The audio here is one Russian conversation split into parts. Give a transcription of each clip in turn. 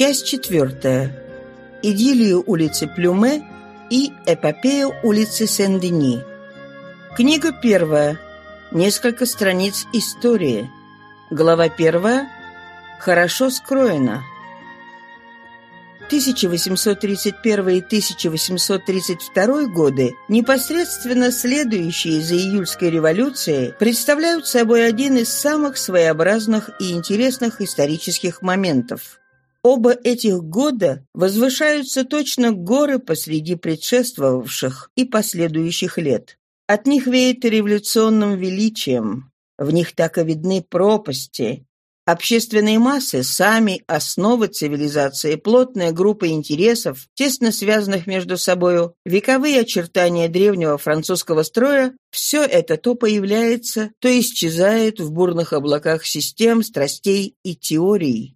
Часть четвертая. Идиллию улицы Плюме и эпопею улицы Сен-Дени. Книга первая. Несколько страниц истории. Глава первая. Хорошо скроена. 1831 и 1832 годы, непосредственно следующие за июльской революцией, представляют собой один из самых своеобразных и интересных исторических моментов. Оба этих года возвышаются точно горы посреди предшествовавших и последующих лет. От них веет революционным величием. В них так и видны пропасти, Общественные массы, сами основы цивилизации, плотная группа интересов, тесно связанных между собою, вековые очертания древнего французского строя – все это то появляется, то исчезает в бурных облаках систем, страстей и теорий.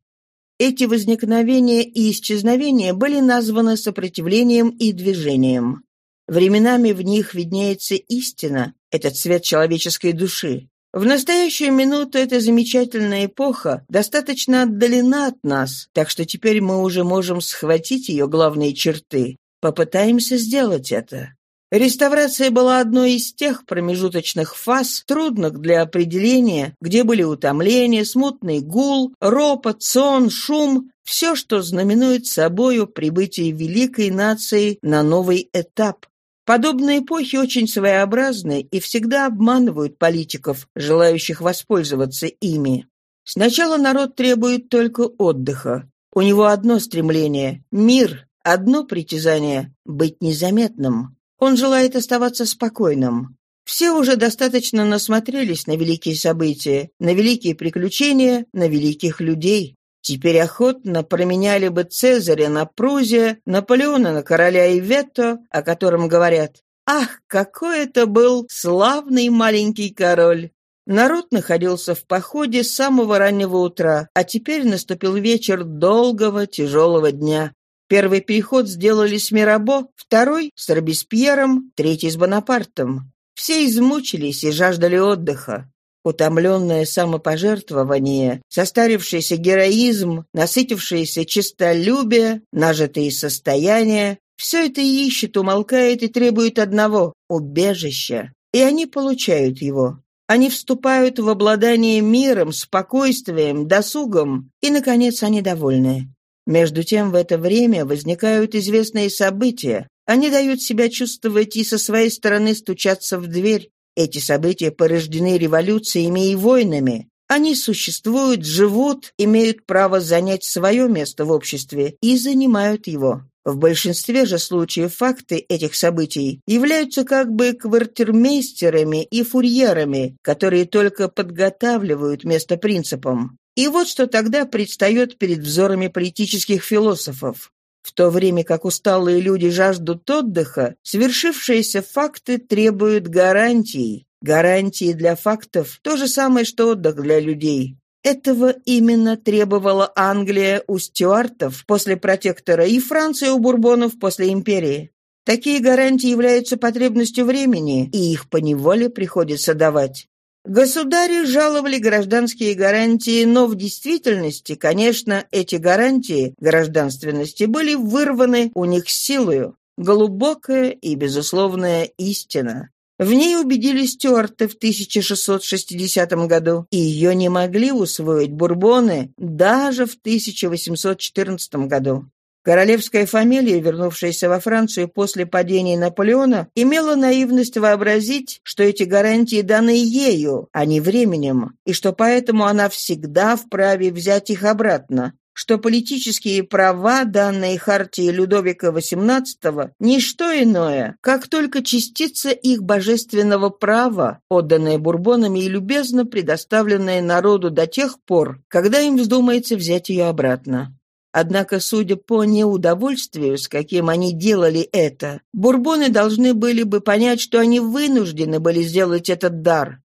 Эти возникновения и исчезновения были названы сопротивлением и движением. Временами в них виднеется истина, этот цвет человеческой души. В настоящую минуту эта замечательная эпоха достаточно отдалена от нас, так что теперь мы уже можем схватить ее главные черты. Попытаемся сделать это. Реставрация была одной из тех промежуточных фаз, трудных для определения, где были утомление, смутный гул, ропот, сон, шум, все, что знаменует собою прибытие великой нации на новый этап, Подобные эпохи очень своеобразны и всегда обманывают политиков, желающих воспользоваться ими. Сначала народ требует только отдыха. У него одно стремление – мир, одно притязание – быть незаметным. Он желает оставаться спокойным. Все уже достаточно насмотрелись на великие события, на великие приключения, на великих людей. Теперь охотно променяли бы Цезаря на Прузия, Наполеона на короля Иветто, о котором говорят «Ах, какой это был славный маленький король!» Народ находился в походе с самого раннего утра, а теперь наступил вечер долгого, тяжелого дня. Первый переход сделали с Мирабо, второй — с Робеспьером, третий — с Бонапартом. Все измучились и жаждали отдыха. Утомленное самопожертвование, состарившийся героизм, насытившееся честолюбие, нажитые состояния — все это ищет, умолкает и требует одного — убежища. И они получают его. Они вступают в обладание миром, спокойствием, досугом, и, наконец, они довольны. Между тем, в это время возникают известные события. Они дают себя чувствовать и со своей стороны стучаться в дверь. Эти события порождены революциями и войнами. Они существуют, живут, имеют право занять свое место в обществе и занимают его. В большинстве же случаев факты этих событий являются как бы квартирмейстерами и фурьерами, которые только подготавливают место принципам. И вот что тогда предстает перед взорами политических философов. В то время как усталые люди жаждут отдыха, свершившиеся факты требуют гарантий. Гарантии для фактов – то же самое, что отдых для людей. Этого именно требовала Англия у стюартов после протектора и Франция у бурбонов после империи. Такие гарантии являются потребностью времени, и их поневоле приходится давать. Государи жаловали гражданские гарантии, но в действительности, конечно, эти гарантии гражданственности были вырваны у них силою. Глубокая и безусловная истина. В ней убедились стюарты в 1660 году, и ее не могли усвоить бурбоны даже в 1814 году. Королевская фамилия, вернувшаяся во Францию после падения Наполеона, имела наивность вообразить, что эти гарантии даны ею, а не временем, и что поэтому она всегда вправе взять их обратно, что политические права, данные Хартии Людовика XVIII, не что иное, как только частица их божественного права, отданная бурбонами и любезно предоставленная народу до тех пор, когда им вздумается взять ее обратно. Однако, судя по неудовольствию, с каким они делали это, бурбоны должны были бы понять, что они вынуждены были сделать этот дар.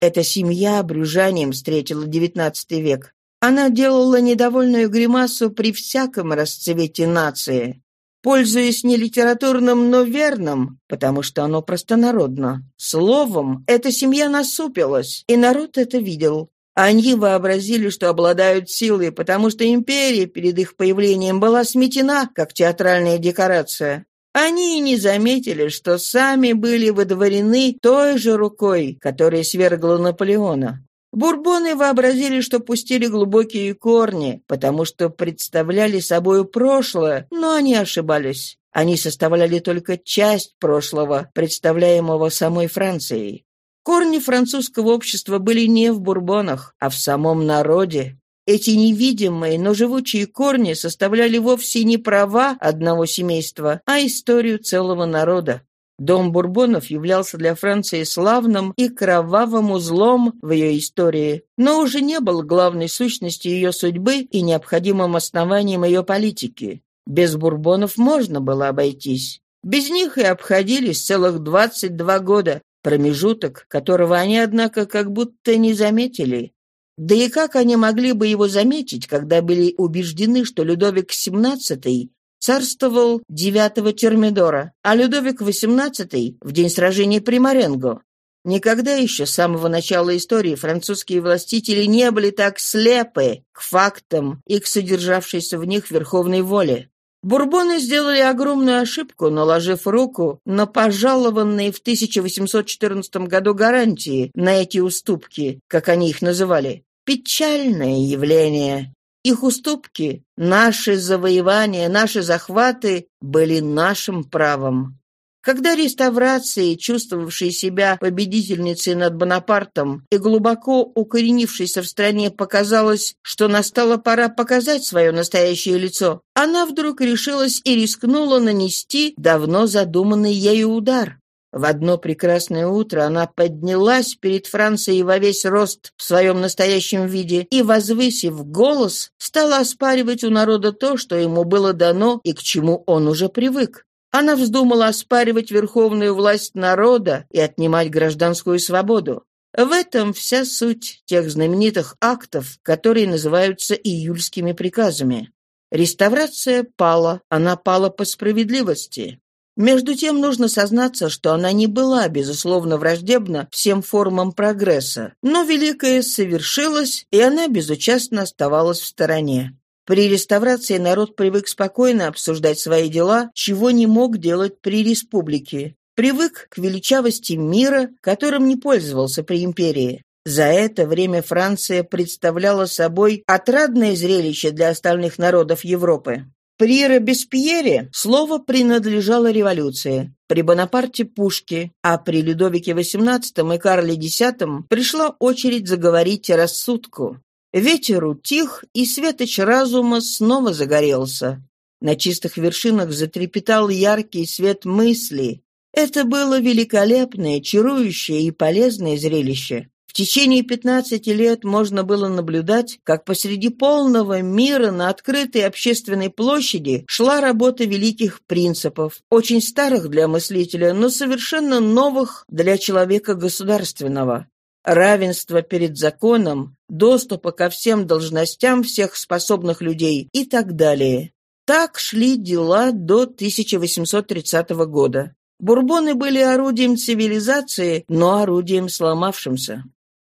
Эта семья брюжанием встретила XIX век. Она делала недовольную гримасу при всяком расцвете нации. Пользуясь не литературным, но верным, потому что оно простонародно, словом, эта семья насупилась, и народ это видел. Они вообразили, что обладают силой, потому что империя перед их появлением была сметена, как театральная декорация. Они не заметили, что сами были выдворены той же рукой, которая свергла Наполеона. Бурбоны вообразили, что пустили глубокие корни, потому что представляли собою прошлое, но они ошибались. Они составляли только часть прошлого, представляемого самой Францией. Корни французского общества были не в бурбонах, а в самом народе. Эти невидимые, но живучие корни составляли вовсе не права одного семейства, а историю целого народа. Дом Бурбонов являлся для Франции славным и кровавым узлом в ее истории, но уже не был главной сущностью ее судьбы и необходимым основанием ее политики. Без Бурбонов можно было обойтись. Без них и обходились целых 22 года, промежуток, которого они, однако, как будто не заметили. Да и как они могли бы его заметить, когда были убеждены, что Людовик XVII царствовал 9 Термидора, а Людовик XVIII в день сражения при Маренго? Никогда еще с самого начала истории французские властители не были так слепы к фактам и к содержавшейся в них верховной воле. Бурбоны сделали огромную ошибку, наложив руку на пожалованные в 1814 году гарантии на эти уступки, как они их называли. Печальное явление. Их уступки, наши завоевания, наши захваты были нашим правом. Когда реставрации, чувствовавшей себя победительницей над Бонапартом и глубоко укоренившейся в стране, показалось, что настала пора показать свое настоящее лицо, она вдруг решилась и рискнула нанести давно задуманный ею удар. В одно прекрасное утро она поднялась перед Францией во весь рост в своем настоящем виде и, возвысив голос, стала оспаривать у народа то, что ему было дано и к чему он уже привык. Она вздумала оспаривать верховную власть народа и отнимать гражданскую свободу. В этом вся суть тех знаменитых актов, которые называются июльскими приказами. Реставрация пала, она пала по справедливости. Между тем нужно сознаться, что она не была, безусловно, враждебна всем формам прогресса, но великое совершилось, и она безучастно оставалась в стороне. При реставрации народ привык спокойно обсуждать свои дела, чего не мог делать при республике. Привык к величавости мира, которым не пользовался при империи. За это время Франция представляла собой отрадное зрелище для остальных народов Европы. При Робеспьере слово принадлежало революции, при Бонапарте – пушке, а при Людовике XVIII и Карле X пришла очередь заговорить рассудку. Ветер утих, и светоч разума снова загорелся. На чистых вершинах затрепетал яркий свет мысли. Это было великолепное, чарующее и полезное зрелище. В течение 15 лет можно было наблюдать, как посреди полного мира на открытой общественной площади шла работа великих принципов, очень старых для мыслителя, но совершенно новых для человека государственного равенство перед законом, доступа ко всем должностям всех способных людей и так далее. Так шли дела до 1830 года. Бурбоны были орудием цивилизации, но орудием сломавшимся.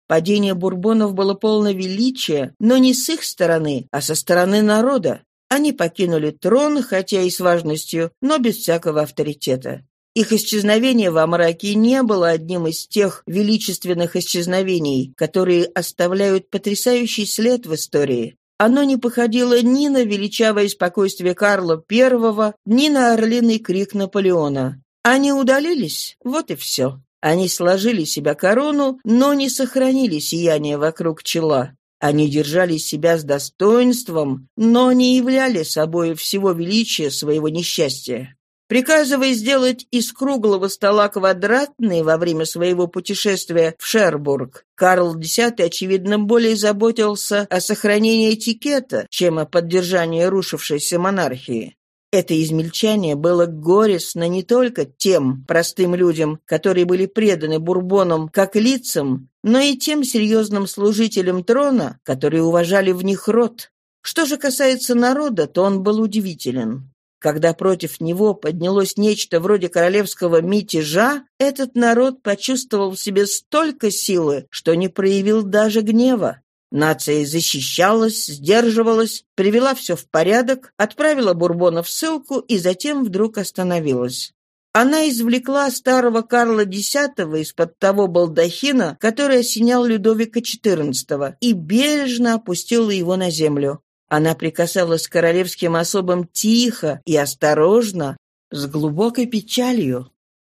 Падение бурбонов было полно величия, но не с их стороны, а со стороны народа. Они покинули трон, хотя и с важностью, но без всякого авторитета. Их исчезновение во мраке не было одним из тех величественных исчезновений, которые оставляют потрясающий след в истории. Оно не походило ни на величавое спокойствие Карла I, ни на орлиный крик Наполеона. Они удалились, вот и все. Они сложили себя корону, но не сохранили сияние вокруг чела. Они держали себя с достоинством, но не являли собой всего величия своего несчастья. Приказывая сделать из круглого стола квадратный во время своего путешествия в Шербург, Карл X, очевидно, более заботился о сохранении этикета, чем о поддержании рушившейся монархии. Это измельчание было горестно не только тем простым людям, которые были преданы Бурбонам как лицам, но и тем серьезным служителям трона, которые уважали в них род. Что же касается народа, то он был удивителен. Когда против него поднялось нечто вроде королевского мятежа, этот народ почувствовал в себе столько силы, что не проявил даже гнева. Нация защищалась, сдерживалась, привела все в порядок, отправила Бурбона в ссылку и затем вдруг остановилась. Она извлекла старого Карла X из-под того балдахина, который осенял Людовика XIV, и бережно опустила его на землю. Она прикасалась к королевским особам тихо и осторожно, с глубокой печалью.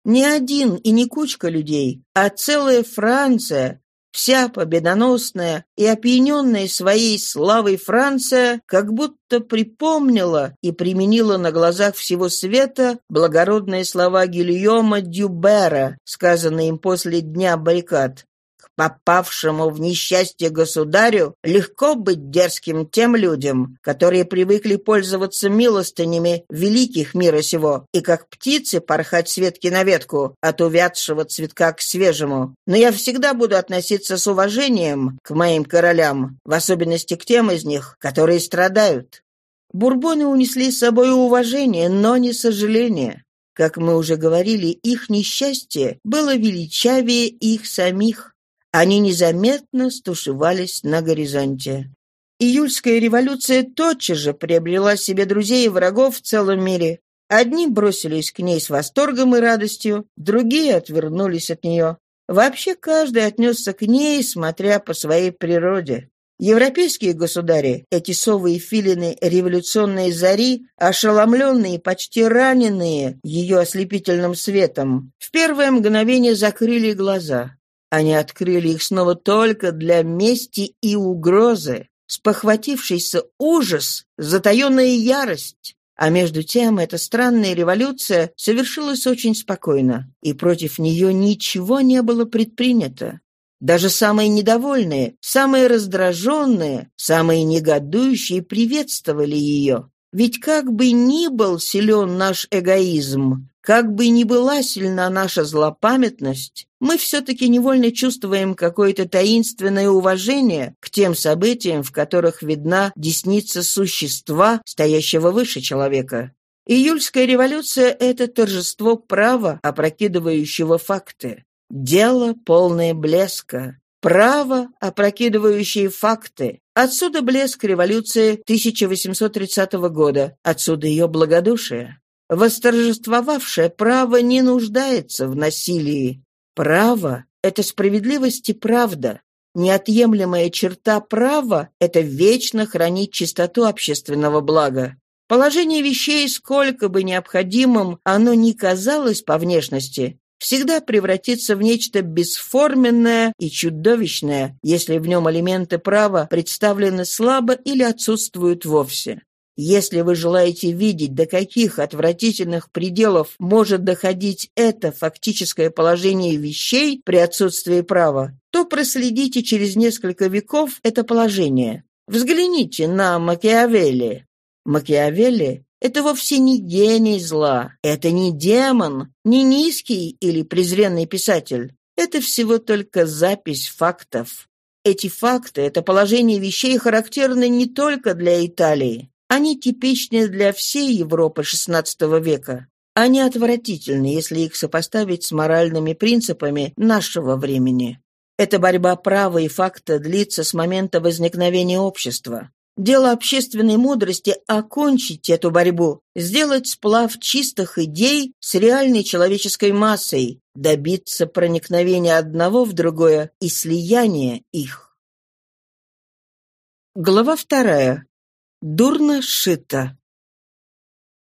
Не один и не кучка людей, а целая Франция, вся победоносная и опьяненная своей славой Франция как будто припомнила и применила на глазах всего света благородные слова Гильома Дюбера, сказанные им после дня баррикад попавшему в несчастье государю, легко быть дерзким тем людям, которые привыкли пользоваться милостынями великих мира сего и как птицы порхать с ветки на ветку, от увядшего цветка к свежему. Но я всегда буду относиться с уважением к моим королям, в особенности к тем из них, которые страдают. Бурбоны унесли с собой уважение, но не сожаление. Как мы уже говорили, их несчастье было величавее их самих. Они незаметно стушевались на горизонте. Июльская революция тотчас же приобрела себе друзей и врагов в целом мире. Одни бросились к ней с восторгом и радостью, другие отвернулись от нее. Вообще каждый отнесся к ней, смотря по своей природе. Европейские государи, эти совые филины революционной зари, ошеломленные, почти раненые ее ослепительным светом, в первое мгновение закрыли глаза. Они открыли их снова только для мести и угрозы. Спохватившийся ужас, затаенная ярость. А между тем эта странная революция совершилась очень спокойно, и против нее ничего не было предпринято. Даже самые недовольные, самые раздраженные, самые негодующие приветствовали ее. Ведь как бы ни был силен наш эгоизм, как бы ни была сильна наша злопамятность, мы все-таки невольно чувствуем какое-то таинственное уважение к тем событиям, в которых видна десница существа, стоящего выше человека. Июльская революция – это торжество права, опрокидывающего факты. Дело полное блеска. Право, опрокидывающее факты. Отсюда блеск революции 1830 года, отсюда ее благодушие. Восторжествовавшее право не нуждается в насилии. Право — это справедливость и правда. Неотъемлемая черта права — это вечно хранить чистоту общественного блага. Положение вещей, сколько бы необходимым оно ни казалось по внешности, всегда превратится в нечто бесформенное и чудовищное, если в нем элементы права представлены слабо или отсутствуют вовсе. Если вы желаете видеть, до каких отвратительных пределов может доходить это фактическое положение вещей при отсутствии права, то проследите через несколько веков это положение. Взгляните на Макиавелли. Макиавелли – это вовсе не гений зла, это не демон, не низкий или презренный писатель. Это всего только запись фактов. Эти факты, это положение вещей характерны не только для Италии. Они типичны для всей Европы XVI века. Они отвратительны, если их сопоставить с моральными принципами нашего времени. Эта борьба права и факта длится с момента возникновения общества. Дело общественной мудрости – окончить эту борьбу, сделать сплав чистых идей с реальной человеческой массой, добиться проникновения одного в другое и слияния их. Глава вторая дурно сшито.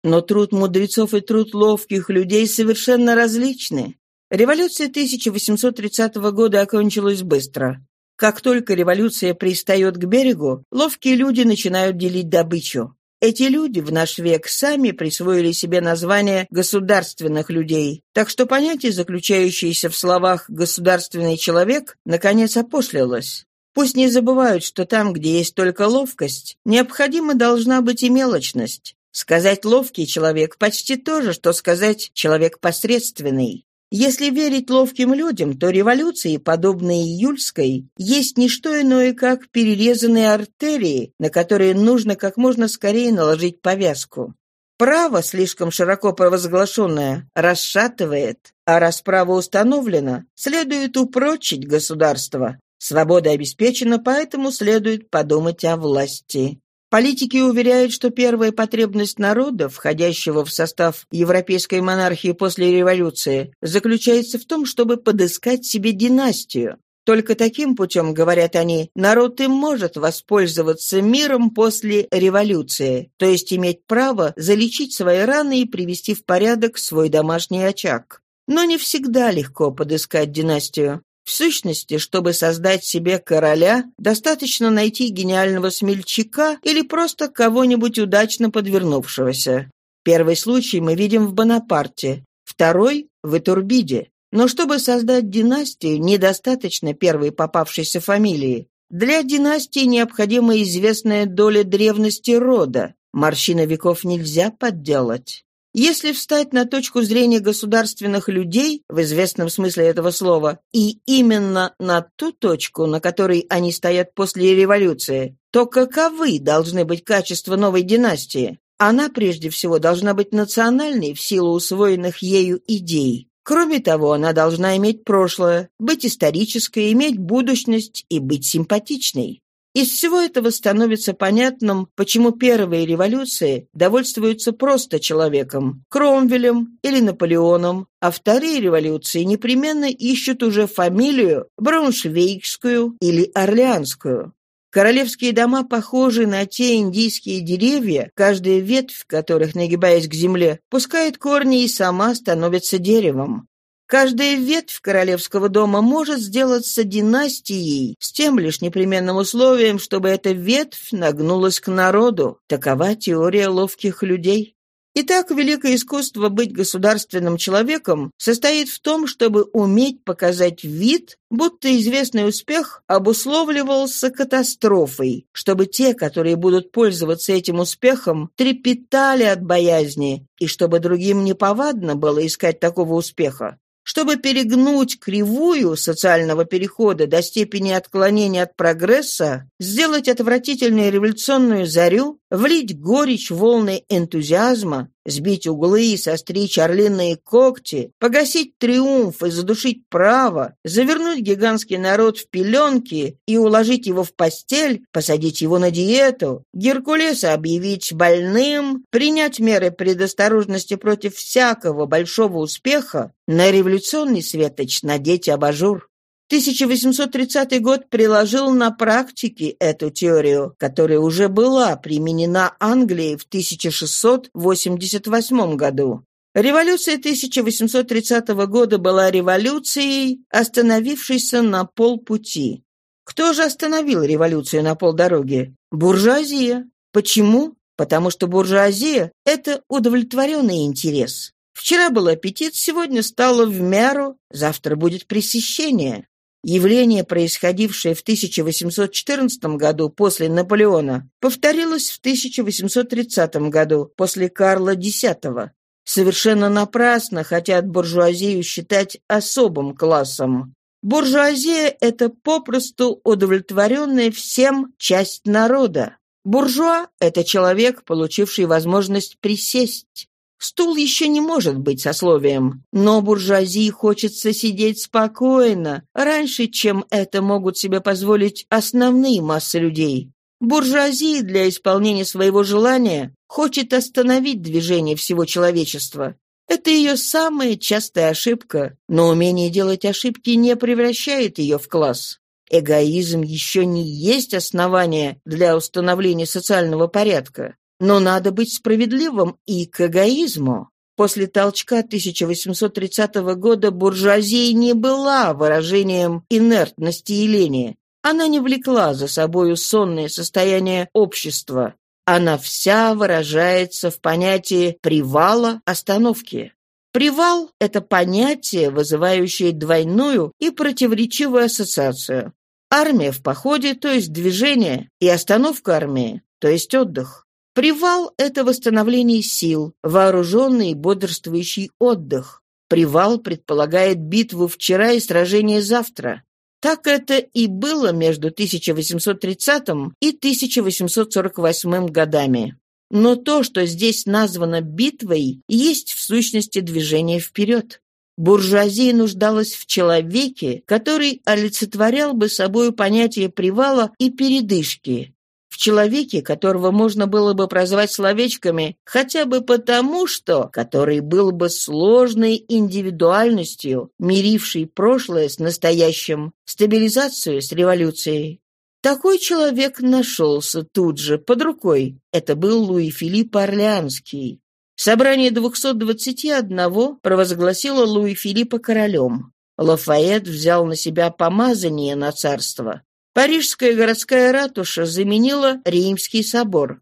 Но труд мудрецов и труд ловких людей совершенно различны. Революция 1830 года окончилась быстро. Как только революция пристает к берегу, ловкие люди начинают делить добычу. Эти люди в наш век сами присвоили себе название государственных людей, так что понятие, заключающееся в словах «государственный человек», наконец опошлилось. Пусть не забывают, что там, где есть только ловкость, необходима должна быть и мелочность. Сказать «ловкий человек» почти то же, что сказать «человек посредственный». Если верить ловким людям, то революции, подобные июльской, есть не что иное, как перерезанные артерии, на которые нужно как можно скорее наложить повязку. Право, слишком широко провозглашенное, расшатывает, а раз право установлено, следует упрочить государство, Свобода обеспечена, поэтому следует подумать о власти. Политики уверяют, что первая потребность народа, входящего в состав европейской монархии после революции, заключается в том, чтобы подыскать себе династию. Только таким путем, говорят они, народ и может воспользоваться миром после революции, то есть иметь право залечить свои раны и привести в порядок свой домашний очаг. Но не всегда легко подыскать династию. В сущности, чтобы создать себе короля, достаточно найти гениального смельчака или просто кого-нибудь удачно подвернувшегося. Первый случай мы видим в Бонапарте, второй — в Итурбиде. Но чтобы создать династию, недостаточно первой попавшейся фамилии. Для династии необходима известная доля древности рода. Морщины веков нельзя подделать. Если встать на точку зрения государственных людей, в известном смысле этого слова, и именно на ту точку, на которой они стоят после революции, то каковы должны быть качества новой династии? Она, прежде всего, должна быть национальной в силу усвоенных ею идей. Кроме того, она должна иметь прошлое, быть исторической, иметь будущность и быть симпатичной. Из всего этого становится понятным, почему первые революции довольствуются просто человеком, Кромвелем или Наполеоном, а вторые революции непременно ищут уже фамилию Брауншвейгскую или Орлеанскую. Королевские дома похожи на те индийские деревья, каждая ветвь которых, нагибаясь к земле, пускает корни и сама становится деревом. Каждая ветвь королевского дома может сделаться династией с тем лишь непременным условием, чтобы эта ветвь нагнулась к народу. Такова теория ловких людей. Итак, великое искусство быть государственным человеком состоит в том, чтобы уметь показать вид, будто известный успех обусловливался катастрофой, чтобы те, которые будут пользоваться этим успехом, трепетали от боязни, и чтобы другим неповадно было искать такого успеха. Чтобы перегнуть кривую социального перехода до степени отклонения от прогресса, сделать отвратительную революционную зарю, влить горечь волны энтузиазма, сбить углы состричь орлиные когти, погасить триумф и задушить право, завернуть гигантский народ в пеленки и уложить его в постель, посадить его на диету, Геркулеса объявить больным, принять меры предосторожности против всякого большого успеха, на революционный светоч надеть абажур. 1830 год приложил на практике эту теорию, которая уже была применена Англией в 1688 году. Революция 1830 года была революцией, остановившейся на полпути. Кто же остановил революцию на полдороги? Буржуазия. Почему? Потому что буржуазия – это удовлетворенный интерес. Вчера был аппетит, сегодня стало в меру, завтра будет пресыщение. Явление, происходившее в 1814 году после Наполеона, повторилось в 1830 году после Карла X. Совершенно напрасно хотят буржуазию считать особым классом. Буржуазия – это попросту удовлетворенная всем часть народа. Буржуа – это человек, получивший возможность присесть. Стул еще не может быть сословием, но буржуазии хочется сидеть спокойно, раньше, чем это могут себе позволить основные массы людей. Буржуазия для исполнения своего желания хочет остановить движение всего человечества. Это ее самая частая ошибка, но умение делать ошибки не превращает ее в класс. Эгоизм еще не есть основание для установления социального порядка. Но надо быть справедливым и к эгоизму. После толчка 1830 года буржуазия не была выражением инертности и лени. Она не влекла за собою сонное состояние общества. Она вся выражается в понятии привала остановки. Привал – это понятие, вызывающее двойную и противоречивую ассоциацию. Армия в походе, то есть движение, и остановка армии, то есть отдых. Привал – это восстановление сил, вооруженный и бодрствующий отдых. Привал предполагает битву вчера и сражение завтра. Так это и было между 1830 и 1848 годами. Но то, что здесь названо битвой, есть в сущности движение вперед. Буржуазия нуждалась в человеке, который олицетворял бы собой понятие привала и передышки, в человеке, которого можно было бы прозвать словечками хотя бы потому, что который был бы сложной индивидуальностью, мирившей прошлое с настоящим, стабилизацию с революцией. Такой человек нашелся тут же, под рукой. Это был Луи Филипп Орлеанский. Собрание 221 провозгласило Луи Филиппа королем. Лафайет взял на себя помазание на царство. Парижская городская ратуша заменила Римский собор.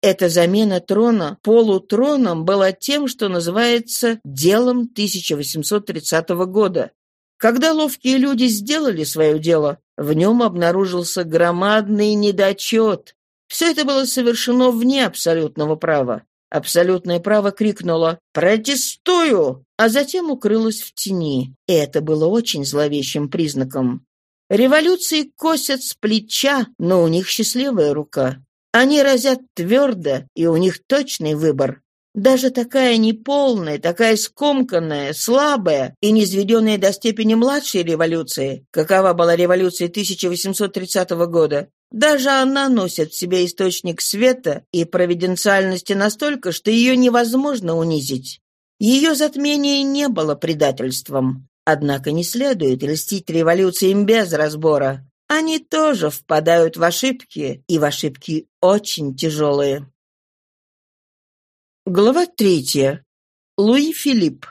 Эта замена трона полутроном была тем, что называется «делом 1830 года». Когда ловкие люди сделали свое дело, в нем обнаружился громадный недочет. Все это было совершено вне абсолютного права. Абсолютное право крикнуло «Протестую!», а затем укрылось в тени. И это было очень зловещим признаком. Революции косят с плеча, но у них счастливая рука. Они разят твердо, и у них точный выбор. Даже такая неполная, такая скомканная, слабая и низведенная до степени младшей революции, какова была революция 1830 года, даже она носит в себе источник света и провиденциальности настолько, что ее невозможно унизить. Ее затмение не было предательством. Однако не следует льстить революциям без разбора. Они тоже впадают в ошибки, и в ошибки очень тяжелые. Глава третья. Луи Филипп.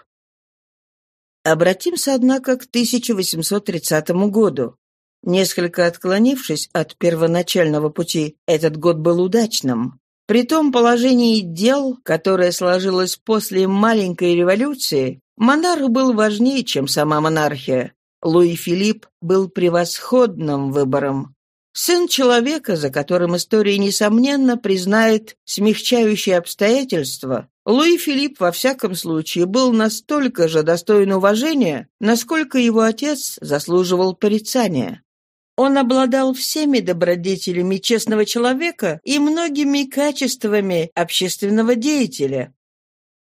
Обратимся, однако, к 1830 году. Несколько отклонившись от первоначального пути, этот год был удачным. При том положении дел, которое сложилось после маленькой революции, монарх был важнее, чем сама монархия. Луи Филипп был превосходным выбором. Сын человека, за которым история, несомненно, признает смягчающие обстоятельства, Луи Филипп, во всяком случае, был настолько же достоин уважения, насколько его отец заслуживал порицания. Он обладал всеми добродетелями честного человека и многими качествами общественного деятеля.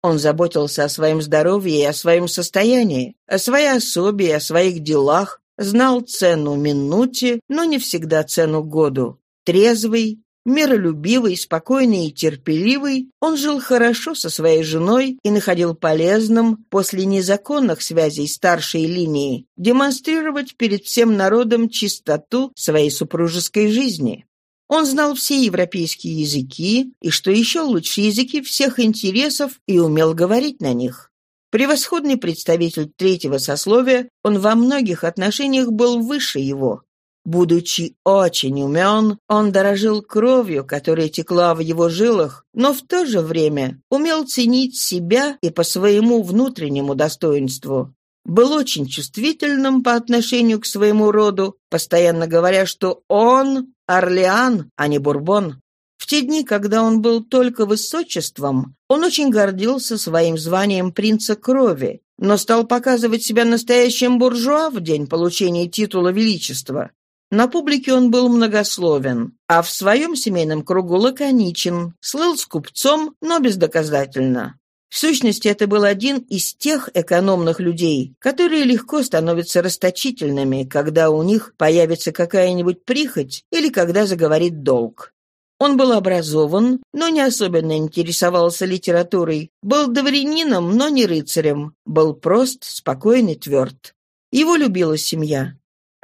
Он заботился о своем здоровье и о своем состоянии, о своей особе и о своих делах, знал цену минуте, но не всегда цену году. Трезвый, Миролюбивый, спокойный и терпеливый, он жил хорошо со своей женой и находил полезным после незаконных связей старшей линии демонстрировать перед всем народом чистоту своей супружеской жизни. Он знал все европейские языки и, что еще лучше, языки всех интересов и умел говорить на них. Превосходный представитель третьего сословия, он во многих отношениях был выше его. Будучи очень умен, он дорожил кровью, которая текла в его жилах, но в то же время умел ценить себя и по своему внутреннему достоинству. Был очень чувствительным по отношению к своему роду, постоянно говоря, что он Орлеан, а не Бурбон. В те дни, когда он был только высочеством, он очень гордился своим званием принца крови, но стал показывать себя настоящим буржуа в день получения титула величества. На публике он был многословен, а в своем семейном кругу лаконичен, слыл с купцом, но бездоказательно. В сущности, это был один из тех экономных людей, которые легко становятся расточительными, когда у них появится какая-нибудь прихоть или когда заговорит долг. Он был образован, но не особенно интересовался литературой, был дворянином, но не рыцарем, был прост, спокойный, тверд. Его любила семья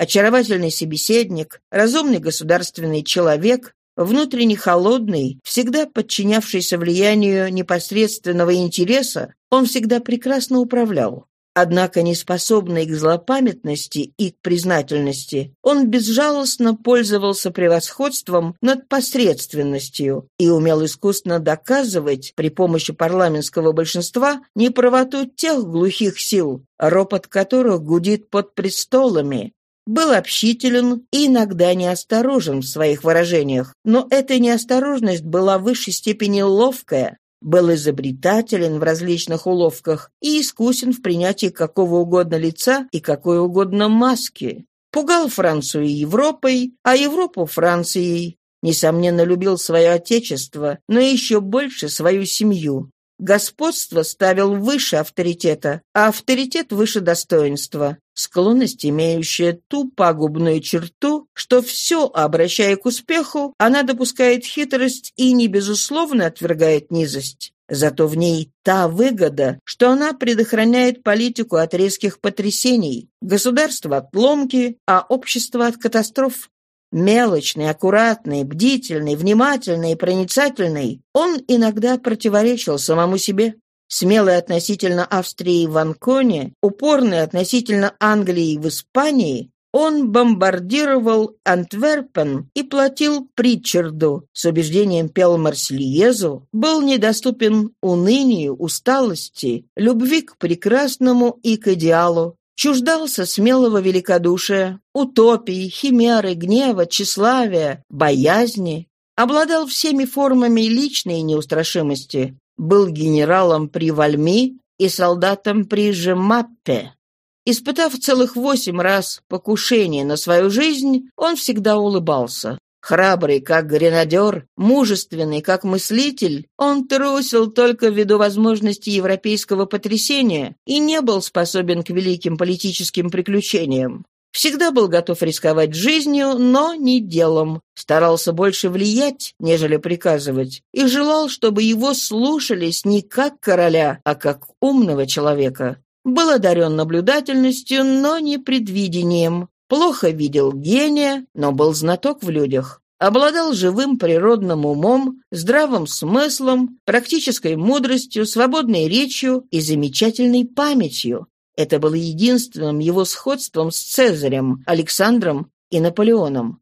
очаровательный собеседник, разумный государственный человек, внутренне холодный, всегда подчинявшийся влиянию непосредственного интереса, он всегда прекрасно управлял. Однако, неспособный к злопамятности и к признательности, он безжалостно пользовался превосходством над посредственностью и умел искусно доказывать при помощи парламентского большинства неправоту тех глухих сил, ропот которых гудит под престолами, был общителен и иногда неосторожен в своих выражениях, но эта неосторожность была в высшей степени ловкая, был изобретателен в различных уловках и искусен в принятии какого угодно лица и какой угодно маски. Пугал Францию Европой, а Европу Францией. Несомненно, любил свое отечество, но еще больше свою семью. Господство ставил выше авторитета, а авторитет выше достоинства. Склонность, имеющая ту пагубную черту, что все, обращая к успеху, она допускает хитрость и не безусловно отвергает низость. Зато в ней та выгода, что она предохраняет политику от резких потрясений, государство от ломки, а общество от катастроф. Мелочный, аккуратный, бдительный, внимательный проницательный, он иногда противоречил самому себе. Смелый относительно Австрии в Анконе, упорный относительно Англии в Испании, он бомбардировал Антверпен и платил Притчарду, с убеждением пел Марсельезу, был недоступен унынию, усталости, любви к прекрасному и к идеалу, чуждался смелого великодушия, утопии, химеры, гнева, тщеславия, боязни, обладал всеми формами личной неустрашимости, был генералом при Вальми и солдатом при Жемаппе. Испытав целых восемь раз покушение на свою жизнь, он всегда улыбался. Храбрый, как гренадер, мужественный, как мыслитель, он трусил только ввиду возможности европейского потрясения и не был способен к великим политическим приключениям. Всегда был готов рисковать жизнью, но не делом. Старался больше влиять, нежели приказывать, и желал, чтобы его слушались не как короля, а как умного человека. Был одарен наблюдательностью, но не предвидением. Плохо видел гения, но был знаток в людях. Обладал живым природным умом, здравым смыслом, практической мудростью, свободной речью и замечательной памятью. Это было единственным его сходством с Цезарем, Александром и Наполеоном.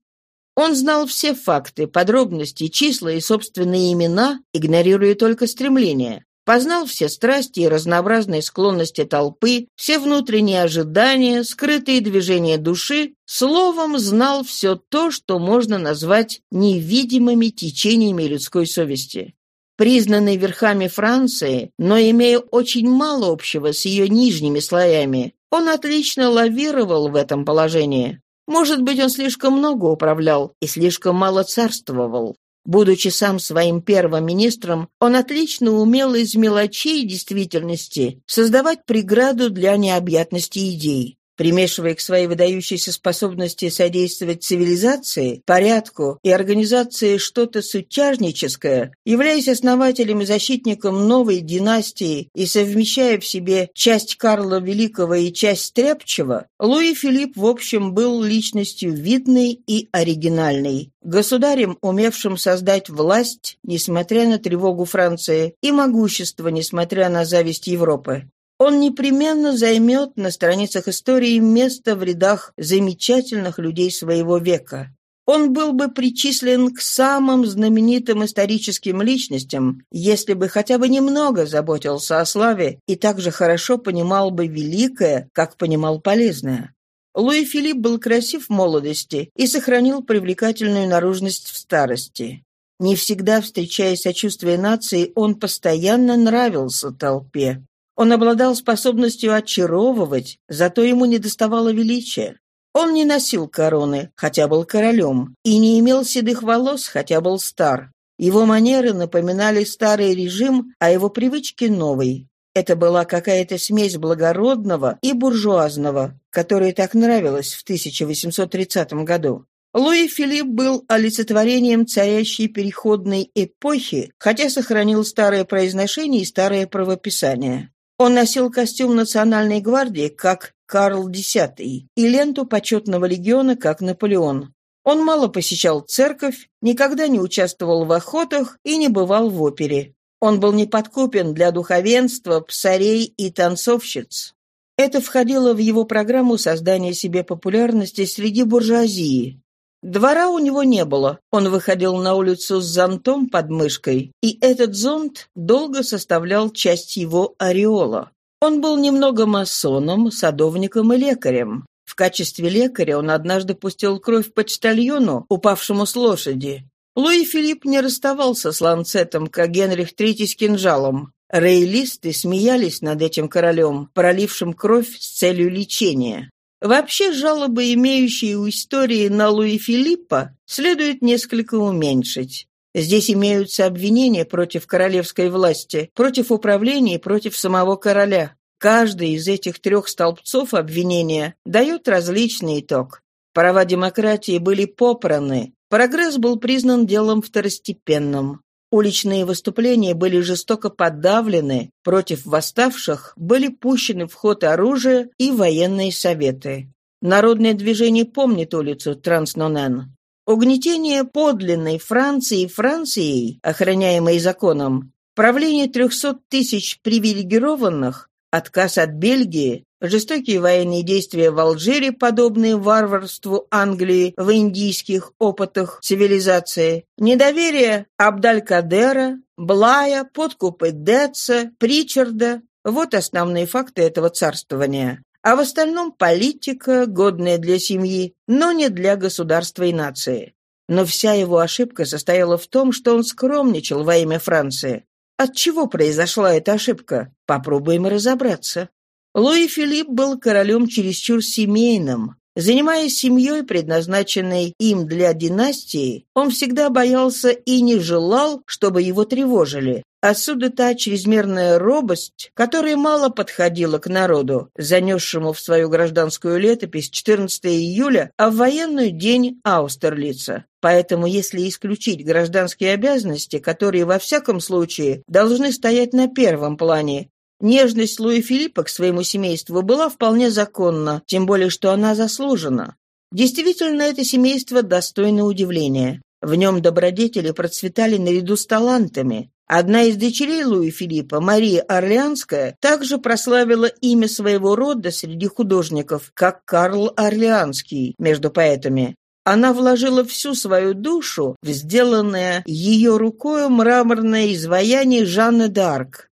Он знал все факты, подробности, числа и собственные имена, игнорируя только стремления. Познал все страсти и разнообразные склонности толпы, все внутренние ожидания, скрытые движения души, словом, знал все то, что можно назвать невидимыми течениями людской совести. Признанный верхами Франции, но имея очень мало общего с ее нижними слоями, он отлично лавировал в этом положении. Может быть, он слишком много управлял и слишком мало царствовал. Будучи сам своим первым министром, он отлично умел из мелочей действительности создавать преграду для необъятности идей примешивая к своей выдающейся способности содействовать цивилизации, порядку и организации что-то сутяжническое, являясь основателем и защитником новой династии и совмещая в себе часть Карла Великого и часть Стряпчего, Луи Филипп, в общем, был личностью видной и оригинальной, государем, умевшим создать власть, несмотря на тревогу Франции, и могущество, несмотря на зависть Европы он непременно займет на страницах истории место в рядах замечательных людей своего века. Он был бы причислен к самым знаменитым историческим личностям, если бы хотя бы немного заботился о славе и также хорошо понимал бы великое, как понимал полезное. Луи Филипп был красив в молодости и сохранил привлекательную наружность в старости. Не всегда встречая сочувствие нации, он постоянно нравился толпе. Он обладал способностью очаровывать, зато ему не доставало величия. Он не носил короны, хотя был королем, и не имел седых волос, хотя был стар. Его манеры напоминали старый режим, а его привычки — новый. Это была какая-то смесь благородного и буржуазного, которая так нравилась в 1830 году. Луи Филипп был олицетворением царящей переходной эпохи, хотя сохранил старое произношение и старое правописание. Он носил костюм национальной гвардии, как Карл X, и ленту почетного легиона, как Наполеон. Он мало посещал церковь, никогда не участвовал в охотах и не бывал в опере. Он был неподкупен для духовенства, псарей и танцовщиц. Это входило в его программу создания себе популярности среди буржуазии. Двора у него не было. Он выходил на улицу с зонтом под мышкой, и этот зонт долго составлял часть его ореола. Он был немного масоном, садовником и лекарем. В качестве лекаря он однажды пустил кровь почтальону, упавшему с лошади. Луи Филипп не расставался с ланцетом, как Генрих III с кинжалом. Рейлисты смеялись над этим королем, пролившим кровь с целью лечения. Вообще, жалобы, имеющие у истории на Луи Филиппа, следует несколько уменьшить. Здесь имеются обвинения против королевской власти, против управления и против самого короля. Каждый из этих трех столбцов обвинения дает различный итог. Права демократии были попраны, прогресс был признан делом второстепенным. Уличные выступления были жестоко подавлены, против восставших были пущены в ход оружие и военные советы. Народное движение помнит улицу Транснонен. Угнетение подлинной Франции Францией, охраняемой законом, правление 300 тысяч привилегированных, отказ от Бельгии, жестокие военные действия в Алжире, подобные варварству Англии в индийских опытах цивилизации, недоверие Абдалькадера, Блая, подкупы Детца, Причарда – вот основные факты этого царствования а в остальном политика, годная для семьи, но не для государства и нации. Но вся его ошибка состояла в том, что он скромничал во имя Франции. От чего произошла эта ошибка? Попробуем разобраться. Луи Филипп был королем чересчур семейным. Занимаясь семьей, предназначенной им для династии, он всегда боялся и не желал, чтобы его тревожили. Отсюда та чрезмерная робость, которая мало подходила к народу, занесшему в свою гражданскую летопись 14 июля, а в военную день Аустерлица. Поэтому, если исключить гражданские обязанности, которые во всяком случае должны стоять на первом плане, нежность Луи Филиппа к своему семейству была вполне законна, тем более что она заслужена. Действительно, это семейство достойно удивления. В нем добродетели процветали наряду с талантами. Одна из дочерей Луи Филиппа, Мария Орлеанская, также прославила имя своего рода среди художников, как Карл Орлеанский между поэтами. Она вложила всю свою душу в сделанное ее рукой мраморное изваяние Жанны д'Арк.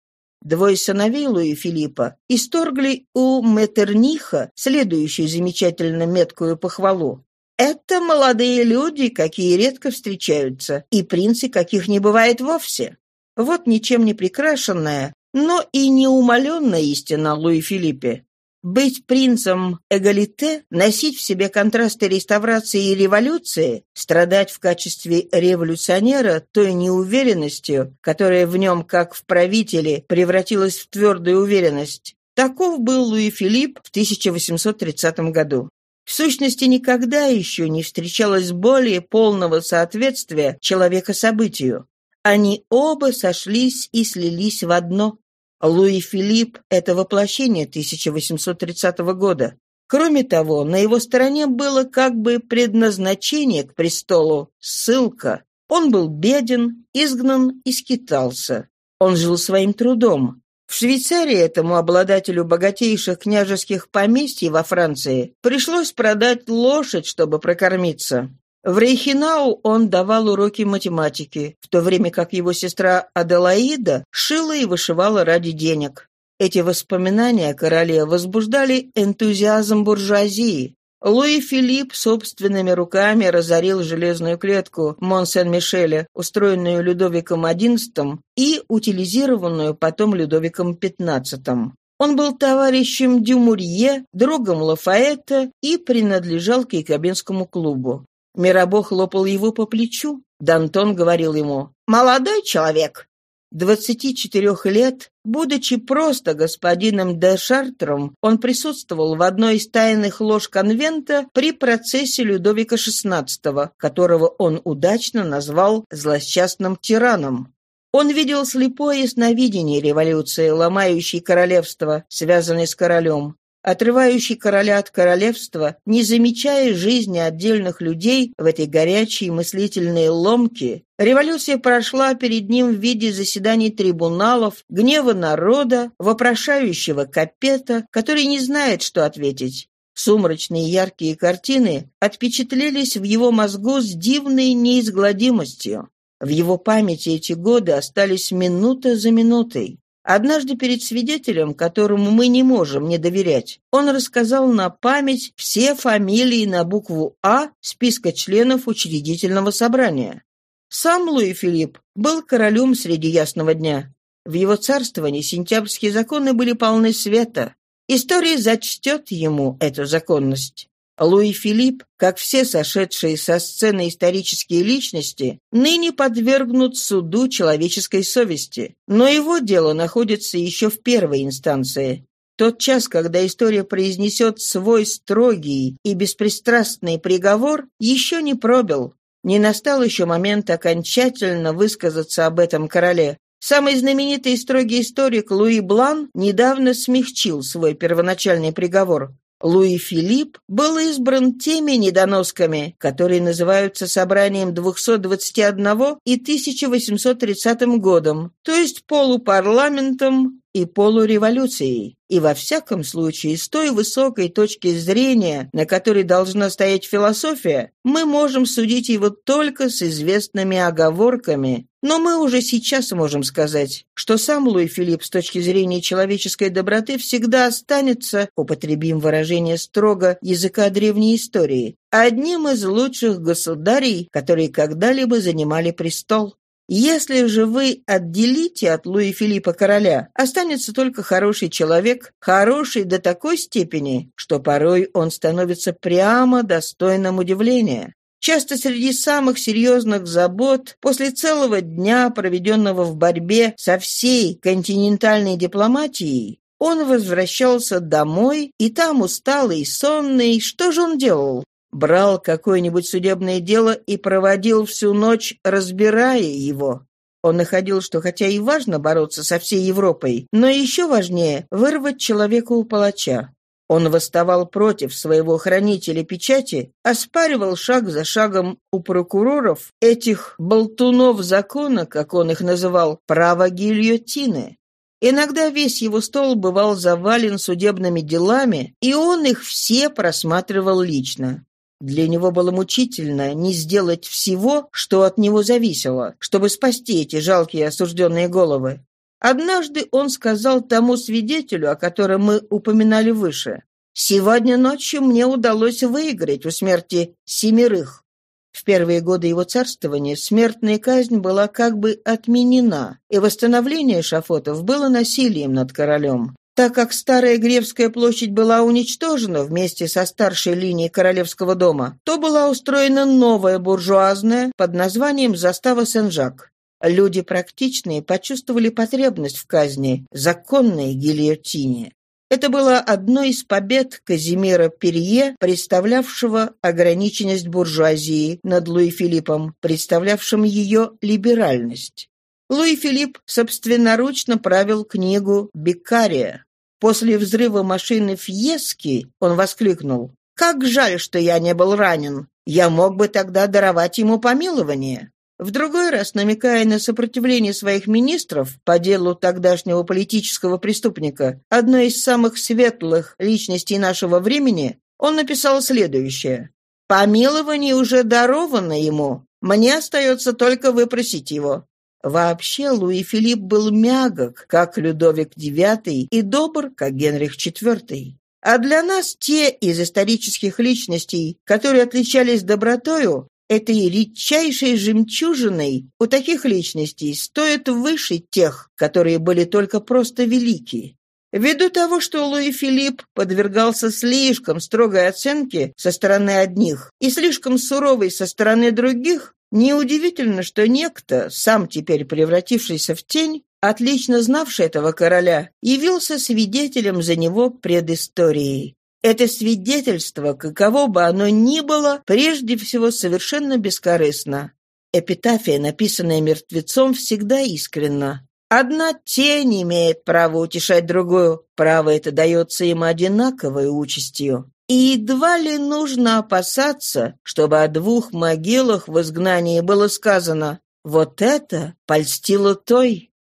Двое сыновей Луи Филиппа исторгли у Метерниха следующую замечательно меткую похвалу. «Это молодые люди, какие редко встречаются, и принцы, каких не бывает вовсе. Вот ничем не прикрашенная, но и неумоленная истина Луи Филиппе. Быть принцем эгалите, носить в себе контрасты реставрации и революции, страдать в качестве революционера той неуверенностью, которая в нем, как в правителе, превратилась в твердую уверенность. Таков был Луи Филипп в 1830 году. В сущности, никогда еще не встречалось более полного соответствия человека событию. Они оба сошлись и слились в одно. Луи Филипп – это воплощение 1830 года. Кроме того, на его стороне было как бы предназначение к престолу, ссылка. Он был беден, изгнан и скитался. Он жил своим трудом. В Швейцарии этому обладателю богатейших княжеских поместий во Франции пришлось продать лошадь, чтобы прокормиться. В Рейхинау он давал уроки математики, в то время как его сестра Аделаида шила и вышивала ради денег. Эти воспоминания о короле возбуждали энтузиазм буржуазии. Луи Филипп собственными руками разорил железную клетку Монсен-Мишеля, устроенную Людовиком XI и утилизированную потом Людовиком XV. Он был товарищем Дюмурье, другом Лафаэта и принадлежал к Якобинскому клубу. Мирабо хлопал его по плечу. Дантон говорил ему «Молодой человек». Двадцати четырех лет, будучи просто господином де Шартром, он присутствовал в одной из тайных лож конвента при процессе Людовика XVI, которого он удачно назвал «злосчастным тираном». Он видел слепое ясновидение революции, ломающей королевство, связанной с королем отрывающий короля от королевства, не замечая жизни отдельных людей в этой горячей мыслительной ломке, революция прошла перед ним в виде заседаний трибуналов, гнева народа, вопрошающего капета, который не знает, что ответить. Сумрачные яркие картины отпечатлелись в его мозгу с дивной неизгладимостью. В его памяти эти годы остались минута за минутой. Однажды перед свидетелем, которому мы не можем не доверять, он рассказал на память все фамилии на букву «А» списка членов учредительного собрания. Сам Луи Филипп был королем среди ясного дня. В его царствовании сентябрьские законы были полны света. История зачтет ему эту законность. Луи Филипп, как все сошедшие со сцены исторические личности, ныне подвергнут суду человеческой совести, но его дело находится еще в первой инстанции. Тот час, когда история произнесет свой строгий и беспристрастный приговор, еще не пробил. Не настал еще момент окончательно высказаться об этом короле. Самый знаменитый и строгий историк Луи Блан недавно смягчил свой первоначальный приговор. Луи Филипп был избран теми недоносками, которые называются собранием 221 и 1830 годом, то есть полупарламентом и полуреволюцией. И во всяком случае, с той высокой точки зрения, на которой должна стоять философия, мы можем судить его только с известными оговорками. Но мы уже сейчас можем сказать, что сам Луи Филипп с точки зрения человеческой доброты всегда останется, употребим выражение строго языка древней истории, одним из лучших государей, которые когда-либо занимали престол. Если же вы отделите от Луи Филиппа короля, останется только хороший человек, хороший до такой степени, что порой он становится прямо достойным удивления. Часто среди самых серьезных забот, после целого дня, проведенного в борьбе со всей континентальной дипломатией, он возвращался домой, и там усталый, сонный, что же он делал? брал какое-нибудь судебное дело и проводил всю ночь, разбирая его. Он находил, что хотя и важно бороться со всей Европой, но еще важнее вырвать человека у палача. Он восставал против своего хранителя печати, оспаривал шаг за шагом у прокуроров этих болтунов закона, как он их называл, право гильотины. Иногда весь его стол бывал завален судебными делами, и он их все просматривал лично. Для него было мучительно не сделать всего, что от него зависело, чтобы спасти эти жалкие осужденные головы. Однажды он сказал тому свидетелю, о котором мы упоминали выше, «Сегодня ночью мне удалось выиграть у смерти семерых». В первые годы его царствования смертная казнь была как бы отменена, и восстановление шафотов было насилием над королем. Так как старая Гревская площадь была уничтожена вместе со старшей линией Королевского дома, то была устроена новая буржуазная под названием «Застава Сен-Жак». Люди практичные почувствовали потребность в казни, законной гильотине. Это было одной из побед Казимира Перье, представлявшего ограниченность буржуазии над Луи Филиппом, представлявшим ее либеральность. Луи Филипп собственноручно правил книгу «Бекария», После взрыва машины Фьески он воскликнул. «Как жаль, что я не был ранен. Я мог бы тогда даровать ему помилование». В другой раз, намекая на сопротивление своих министров по делу тогдашнего политического преступника, одной из самых светлых личностей нашего времени, он написал следующее. «Помилование уже даровано ему. Мне остается только выпросить его. Вообще Луи Филипп был мягок, как Людовик IX, и добр, как Генрих IV. А для нас те из исторических личностей, которые отличались добротою, этой редчайшей жемчужиной у таких личностей стоит выше тех, которые были только просто велики. Ввиду того, что Луи Филипп подвергался слишком строгой оценке со стороны одних и слишком суровой со стороны других, Неудивительно, что некто, сам теперь превратившийся в тень, отлично знавший этого короля, явился свидетелем за него предыстории. Это свидетельство, каково бы оно ни было, прежде всего совершенно бескорыстно. Эпитафия, написанная мертвецом, всегда искренна. Одна тень имеет право утешать другую. Право это дается им одинаковой участью. И едва ли нужно опасаться, чтобы о двух могилах в изгнании было сказано «Вот это польстило той».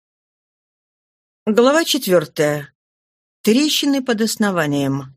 Глава четвертая. Трещины под основанием.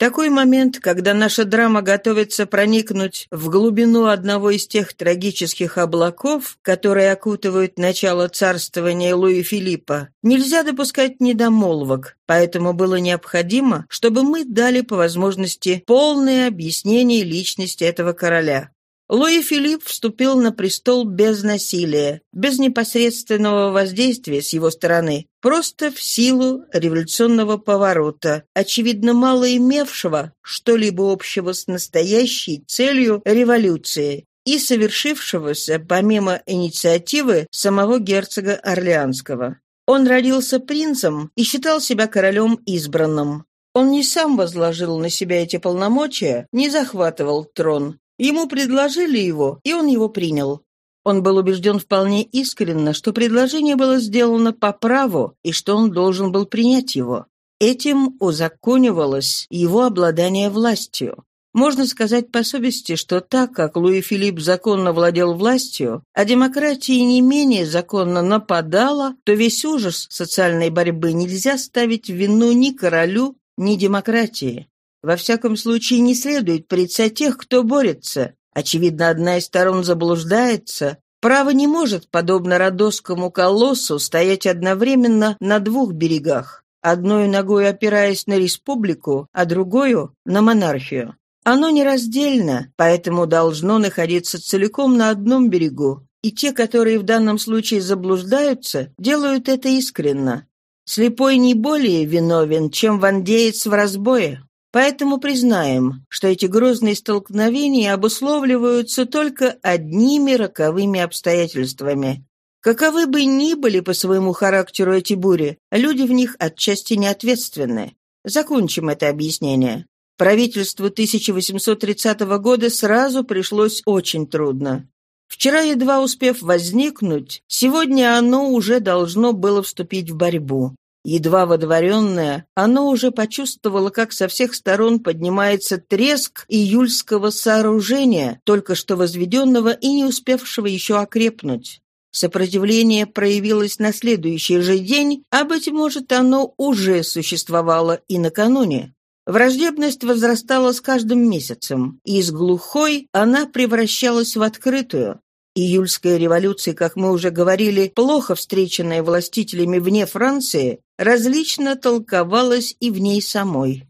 Такой момент, когда наша драма готовится проникнуть в глубину одного из тех трагических облаков, которые окутывают начало царствования Луи Филиппа, нельзя допускать недомолвок, поэтому было необходимо, чтобы мы дали по возможности полное объяснение личности этого короля. Луи Филипп вступил на престол без насилия, без непосредственного воздействия с его стороны, просто в силу революционного поворота, очевидно мало имевшего что-либо общего с настоящей целью революции и совершившегося помимо инициативы самого герцога Орлеанского. Он родился принцем и считал себя королем избранным. Он не сам возложил на себя эти полномочия, не захватывал трон, Ему предложили его, и он его принял. Он был убежден вполне искренне, что предложение было сделано по праву и что он должен был принять его. Этим узаконивалось его обладание властью. Можно сказать по совести, что так как Луи Филипп законно владел властью, а демократия не менее законно нападала, то весь ужас социальной борьбы нельзя ставить в вину ни королю, ни демократии. Во всяком случае, не следует порицать тех, кто борется. Очевидно, одна из сторон заблуждается. Право не может, подобно родосскому колоссу, стоять одновременно на двух берегах, одной ногой опираясь на республику, а другую — на монархию. Оно нераздельно, поэтому должно находиться целиком на одном берегу, и те, которые в данном случае заблуждаются, делают это искренно. Слепой не более виновен, чем вандеец в разбое. Поэтому признаем, что эти грозные столкновения обусловливаются только одними роковыми обстоятельствами. Каковы бы ни были по своему характеру эти бури, люди в них отчасти не ответственны. Закончим это объяснение. Правительству 1830 года сразу пришлось очень трудно. Вчера, едва успев возникнуть, сегодня оно уже должно было вступить в борьбу. Едва водворенное, оно уже почувствовало, как со всех сторон поднимается треск июльского сооружения, только что возведенного и не успевшего еще окрепнуть. Сопротивление проявилось на следующий же день, а, быть может, оно уже существовало и накануне. Враждебность возрастала с каждым месяцем, и из глухой она превращалась в открытую. Июльская революция, как мы уже говорили, плохо встреченная властителями вне Франции, различно толковалась и в ней самой.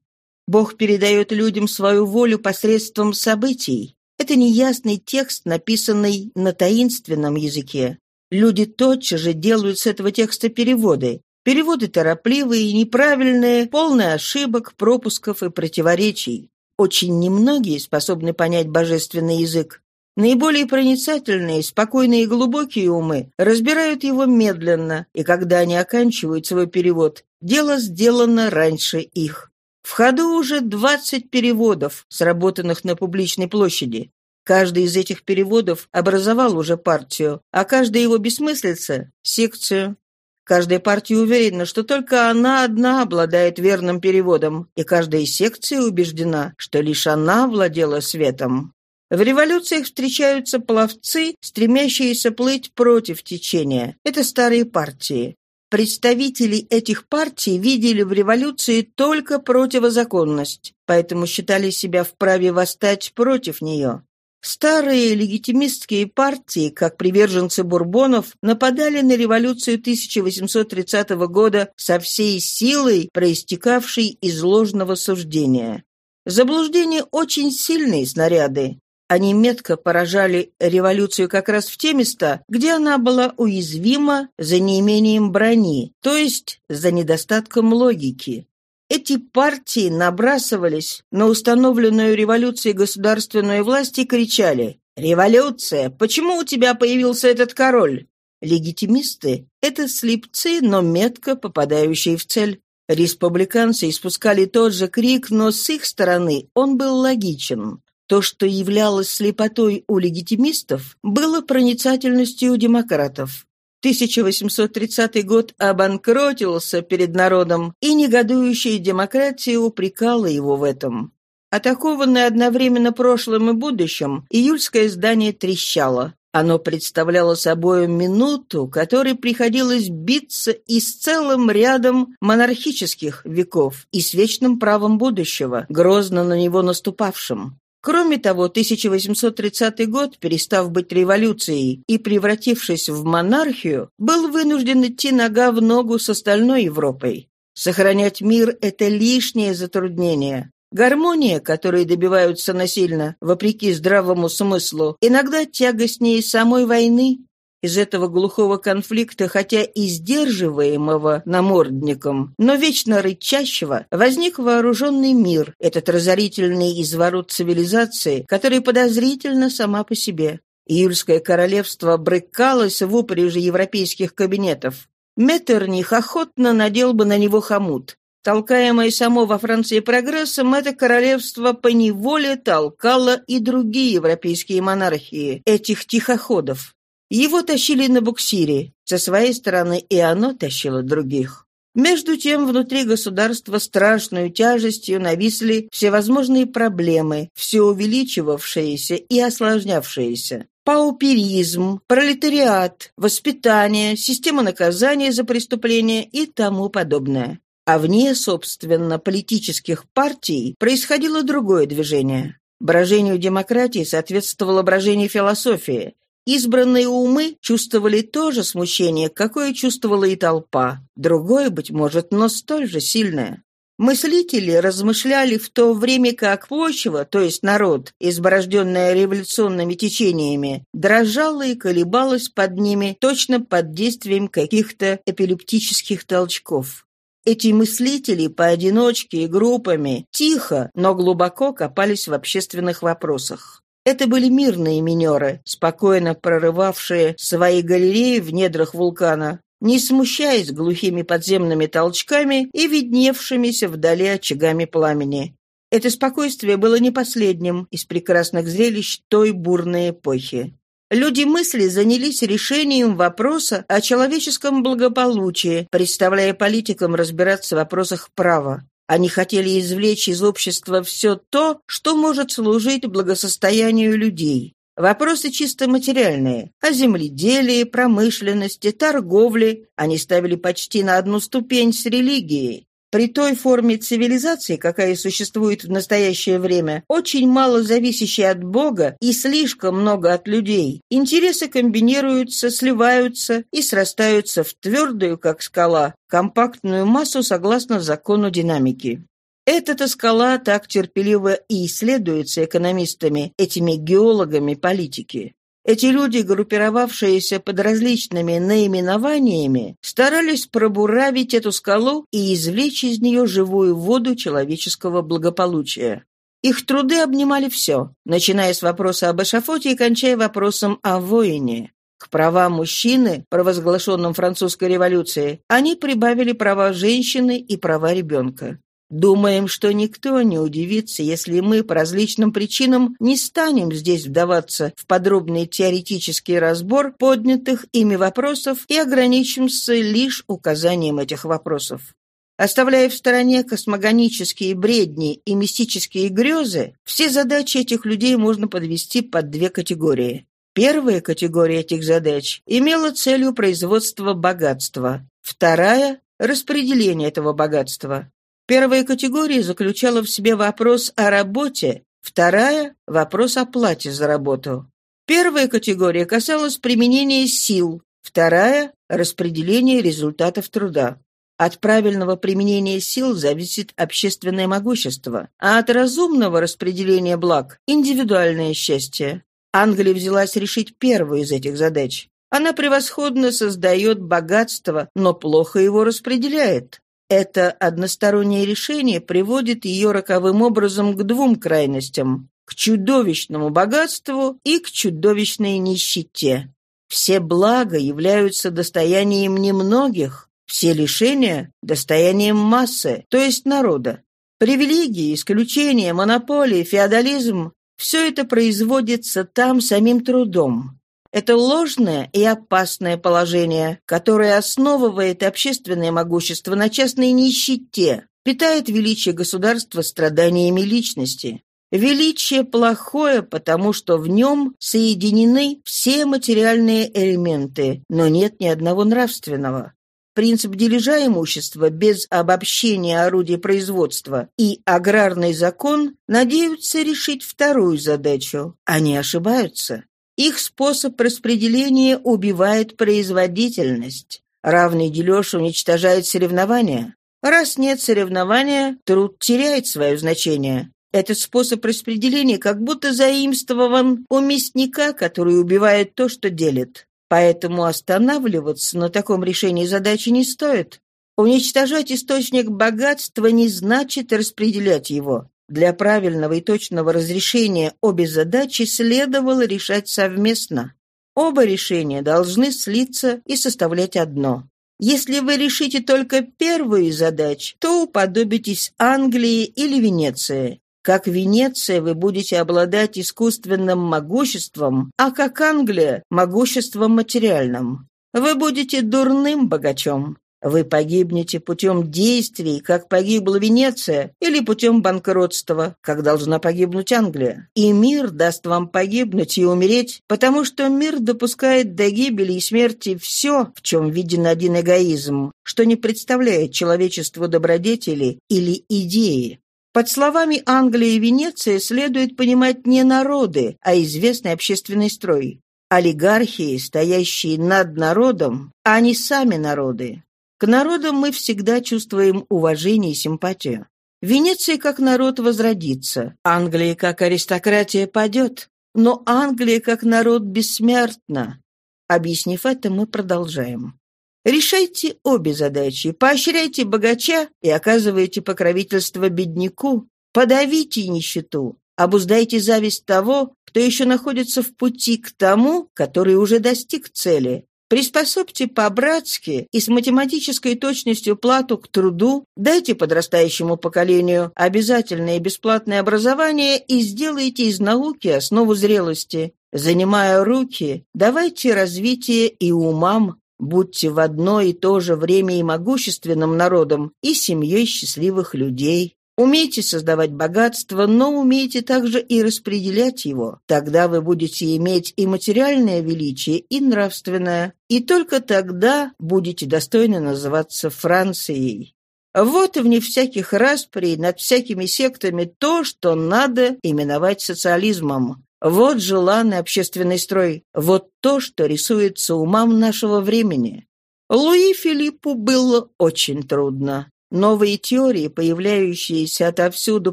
Бог передает людям свою волю посредством событий. Это неясный текст, написанный на таинственном языке. Люди тотчас же делают с этого текста переводы. Переводы торопливые и неправильные, полные ошибок, пропусков и противоречий. Очень немногие способны понять божественный язык. Наиболее проницательные, спокойные и глубокие умы разбирают его медленно, и когда они оканчивают свой перевод, дело сделано раньше их. В ходу уже 20 переводов, сработанных на публичной площади. Каждый из этих переводов образовал уже партию, а каждая его бессмыслица — секцию. Каждая партия уверена, что только она одна обладает верным переводом, и каждая секция убеждена, что лишь она владела светом. В революциях встречаются пловцы, стремящиеся плыть против течения. Это старые партии. Представители этих партий видели в революции только противозаконность, поэтому считали себя вправе восстать против нее. Старые легитимистские партии, как приверженцы бурбонов, нападали на революцию 1830 года со всей силой, проистекавшей из ложного суждения. Заблуждение очень сильные снаряды. Они метко поражали революцию как раз в те места, где она была уязвима за неимением брони, то есть за недостатком логики. Эти партии набрасывались на установленную революцией государственную власть и кричали «Революция! Почему у тебя появился этот король?» Легитимисты — это слепцы, но метко попадающие в цель. Республиканцы испускали тот же крик, но с их стороны он был логичен. То, что являлось слепотой у легитимистов, было проницательностью у демократов. 1830 год обанкротился перед народом, и негодующая демократия упрекала его в этом. Атакованное одновременно прошлым и будущим, июльское здание трещало. Оно представляло собой минуту, которой приходилось биться и с целым рядом монархических веков, и с вечным правом будущего, грозно на него наступавшим. Кроме того, 1830 год, перестав быть революцией и превратившись в монархию, был вынужден идти нога в ногу с остальной Европой. Сохранять мир – это лишнее затруднение. Гармония, которой добиваются насильно, вопреки здравому смыслу, иногда тягостнее самой войны. Из этого глухого конфликта, хотя и сдерживаемого намордником, но вечно рычащего, возник вооруженный мир, этот разорительный изворот цивилизации, который подозрительно сама по себе. Июльское королевство брыкалось в упряжи европейских кабинетов. Меттерних охотно надел бы на него хомут. Толкаемое само во Франции прогрессом, это королевство поневоле толкало и другие европейские монархии, этих тихоходов. Его тащили на буксире, со своей стороны и оно тащило других. Между тем, внутри государства страшную тяжестью нависли всевозможные проблемы, все увеличивавшиеся и осложнявшиеся. Пауперизм, пролетариат, воспитание, система наказания за преступления и тому подобное. А вне, собственно, политических партий происходило другое движение. Брожению демократии соответствовало брожение философии. Избранные умы чувствовали то же смущение, какое чувствовала и толпа. Другое, быть может, но столь же сильное. Мыслители размышляли в то время, как почва, то есть народ, изборожденная революционными течениями, дрожала и колебалась под ними точно под действием каких-то эпилептических толчков. Эти мыслители поодиночке и группами тихо, но глубоко копались в общественных вопросах. Это были мирные минеры, спокойно прорывавшие свои галереи в недрах вулкана, не смущаясь глухими подземными толчками и видневшимися вдали очагами пламени. Это спокойствие было не последним из прекрасных зрелищ той бурной эпохи. Люди мысли занялись решением вопроса о человеческом благополучии, представляя политикам разбираться в вопросах права. Они хотели извлечь из общества все то, что может служить благосостоянию людей. Вопросы чисто материальные. О земледелии, промышленности, торговле они ставили почти на одну ступень с религией. При той форме цивилизации, какая существует в настоящее время, очень мало зависящей от Бога и слишком много от людей, интересы комбинируются, сливаются и срастаются в твердую, как скала, компактную массу согласно закону динамики. Эта скала так терпеливо и исследуется экономистами, этими геологами политики. Эти люди, группировавшиеся под различными наименованиями, старались пробуравить эту скалу и извлечь из нее живую воду человеческого благополучия. Их труды обнимали все, начиная с вопроса об эшафоте и кончая вопросом о воине. К правам мужчины, провозглашенным французской революцией, они прибавили права женщины и права ребенка. Думаем, что никто не удивится, если мы по различным причинам не станем здесь вдаваться в подробный теоретический разбор поднятых ими вопросов и ограничимся лишь указанием этих вопросов. Оставляя в стороне космогонические бредни и мистические грезы, все задачи этих людей можно подвести под две категории. Первая категория этих задач имела целью производства богатства, вторая – распределение этого богатства. Первая категория заключала в себе вопрос о работе, вторая – вопрос о плате за работу. Первая категория касалась применения сил, вторая – распределения результатов труда. От правильного применения сил зависит общественное могущество, а от разумного распределения благ – индивидуальное счастье. Англия взялась решить первую из этих задач. Она превосходно создает богатство, но плохо его распределяет. Это одностороннее решение приводит ее роковым образом к двум крайностям – к чудовищному богатству и к чудовищной нищете. Все блага являются достоянием немногих, все лишения – достоянием массы, то есть народа. Привилегии, исключения, монополии, феодализм – все это производится там самим трудом. Это ложное и опасное положение, которое основывает общественное могущество на частной нищете, питает величие государства страданиями личности. Величие плохое, потому что в нем соединены все материальные элементы, но нет ни одного нравственного. Принцип дележа имущества без обобщения орудий производства и аграрный закон надеются решить вторую задачу. Они ошибаются. Их способ распределения убивает производительность. Равный дележ уничтожает соревнования. Раз нет соревнования, труд теряет свое значение. Этот способ распределения как будто заимствован у мясника, который убивает то, что делит. Поэтому останавливаться на таком решении задачи не стоит. Уничтожать источник богатства не значит распределять его. Для правильного и точного разрешения обе задачи следовало решать совместно. Оба решения должны слиться и составлять одно. Если вы решите только первую из задач, то уподобитесь Англии или Венеции. Как Венеция вы будете обладать искусственным могуществом, а как Англия – могуществом материальным. Вы будете дурным богачом. Вы погибнете путем действий, как погибла Венеция, или путем банкротства, как должна погибнуть Англия. И мир даст вам погибнуть и умереть, потому что мир допускает до гибели и смерти все, в чем виден один эгоизм, что не представляет человечеству добродетели или идеи. Под словами Англия и Венеция следует понимать не народы, а известный общественный строй. Олигархии, стоящие над народом, а не сами народы. К народам мы всегда чувствуем уважение и симпатию. Венеция как народ возродится, Англия как аристократия падет, но Англия как народ бессмертна. Объяснив это, мы продолжаем. Решайте обе задачи, поощряйте богача и оказывайте покровительство бедняку, подавите нищету, обуздайте зависть того, кто еще находится в пути к тому, который уже достиг цели, Приспособьте по-братски и с математической точностью плату к труду, дайте подрастающему поколению обязательное и бесплатное образование и сделайте из науки основу зрелости. Занимая руки, давайте развитие и умам, будьте в одно и то же время и могущественным народом, и семьей счастливых людей. Умейте создавать богатство, но умейте также и распределять его. Тогда вы будете иметь и материальное величие, и нравственное, и только тогда будете достойны называться Францией. Вот и вне всяких расприй над всякими сектами то, что надо именовать социализмом. Вот желанный общественный строй, вот то, что рисуется умам нашего времени. Луи Филиппу было очень трудно. Новые теории, появляющиеся отовсюду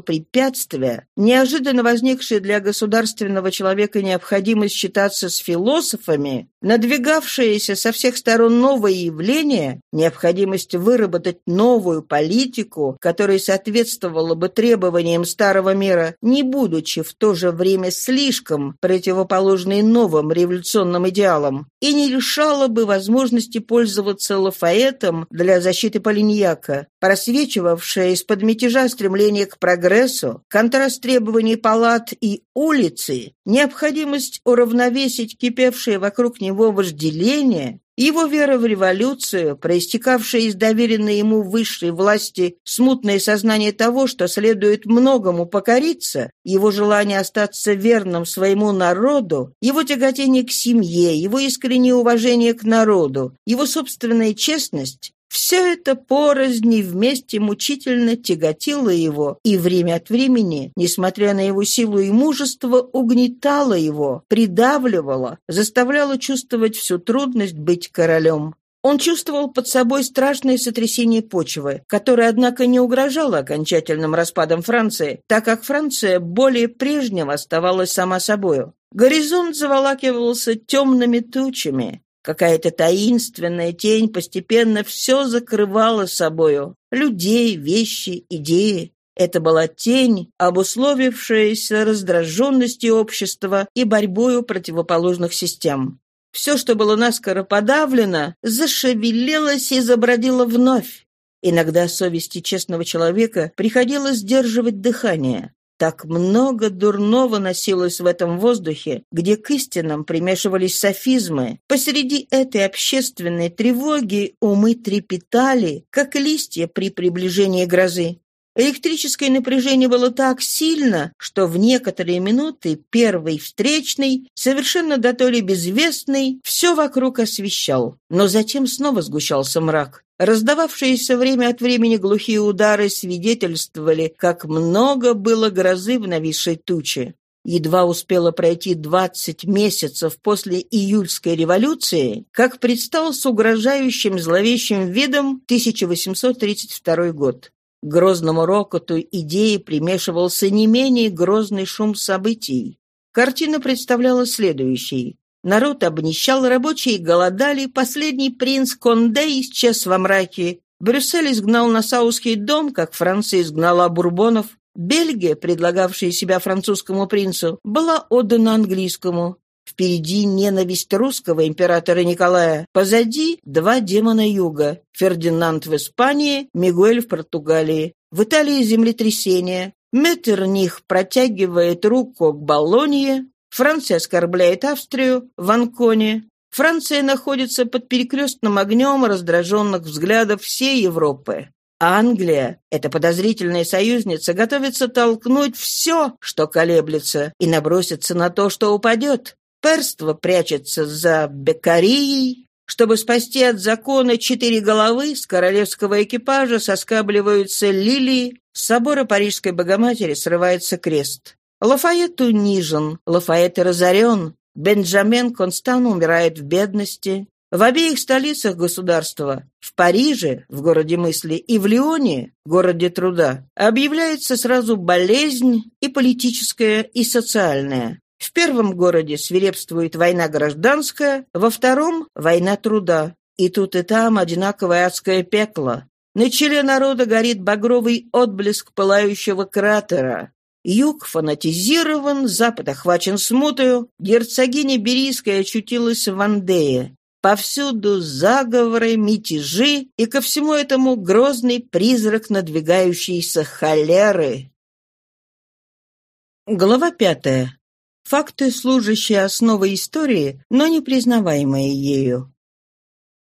препятствия, неожиданно возникшие для государственного человека необходимость считаться с философами, надвигавшиеся со всех сторон новые явления, необходимость выработать новую политику, которая соответствовала бы требованиям старого мира, не будучи в то же время слишком противоположной новым революционным идеалам, и не лишала бы возможности пользоваться Лафаэтом для защиты Полиньяка, просвечивавшее из-под мятежа стремление к прогрессу, контраст требований палат и улицы, необходимость уравновесить кипевшее вокруг него вожделение, его вера в революцию, проистекавшая из доверенной ему высшей власти, смутное сознание того, что следует многому покориться, его желание остаться верным своему народу, его тяготение к семье, его искреннее уважение к народу, его собственная честность все это порознь вместе мучительно тяготило его, и время от времени, несмотря на его силу и мужество, угнетало его, придавливало, заставляло чувствовать всю трудность быть королем. Он чувствовал под собой страшное сотрясение почвы, которое, однако, не угрожало окончательным распадом Франции, так как Франция более прежнего оставалась сама собою. Горизонт заволакивался темными тучами. Какая-то таинственная тень постепенно все закрывала собою. Людей, вещи, идеи. Это была тень, обусловившаяся раздраженностью общества и борьбою противоположных систем. Все, что было наскоро подавлено, зашевелилось и забродило вновь. Иногда совести честного человека приходилось сдерживать дыхание. Так много дурного носилось в этом воздухе, где к истинам примешивались софизмы. Посреди этой общественной тревоги умы трепетали, как листья при приближении грозы. Электрическое напряжение было так сильно, что в некоторые минуты первый встречный, совершенно дотоле безвестный, все вокруг освещал. Но затем снова сгущался мрак. Раздававшиеся время от времени глухие удары свидетельствовали, как много было грозы в нависшей туче. Едва успело пройти 20 месяцев после июльской революции, как предстал с угрожающим зловещим видом 1832 год. К грозному рокоту идеи примешивался не менее грозный шум событий. Картина представляла следующий. Народ обнищал, рабочие голодали, последний принц Конде исчез во мраке, Брюссель изгнал Нассауский дом, как Франция изгнала Бурбонов, Бельгия, предлагавшая себя французскому принцу, была отдана английскому. Впереди ненависть русского императора Николая, позади два демона юга – Фердинанд в Испании, Мигуэль в Португалии. В Италии землетрясение, Меттерних протягивает руку к Болонье, Франция оскорбляет Австрию в Анконе. Франция находится под перекрестным огнем раздраженных взглядов всей Европы. Англия, эта подозрительная союзница, готовится толкнуть все, что колеблется, и наброситься на то, что упадет. Перство прячется за Бекарией. Чтобы спасти от закона четыре головы, с королевского экипажа соскабливаются лилии, с собора Парижской Богоматери срывается крест. Лафайет унижен, Лафайет разорен, Бенджамен Констан умирает в бедности, в обеих столицах государства, в Париже, в городе мысли, и в Лионе, городе труда, объявляется сразу болезнь и политическая, и социальная. В первом городе свирепствует война гражданская, во втором – война труда. И тут и там одинаковое адское пекло. На челе народа горит багровый отблеск пылающего кратера. Юг фанатизирован, запад охвачен смутою, герцогиня Берийская очутилась в Андее. Повсюду заговоры, мятежи и ко всему этому грозный призрак надвигающейся холеры. Глава пятая. Факты, служащие основой истории, но не признаваемые ею.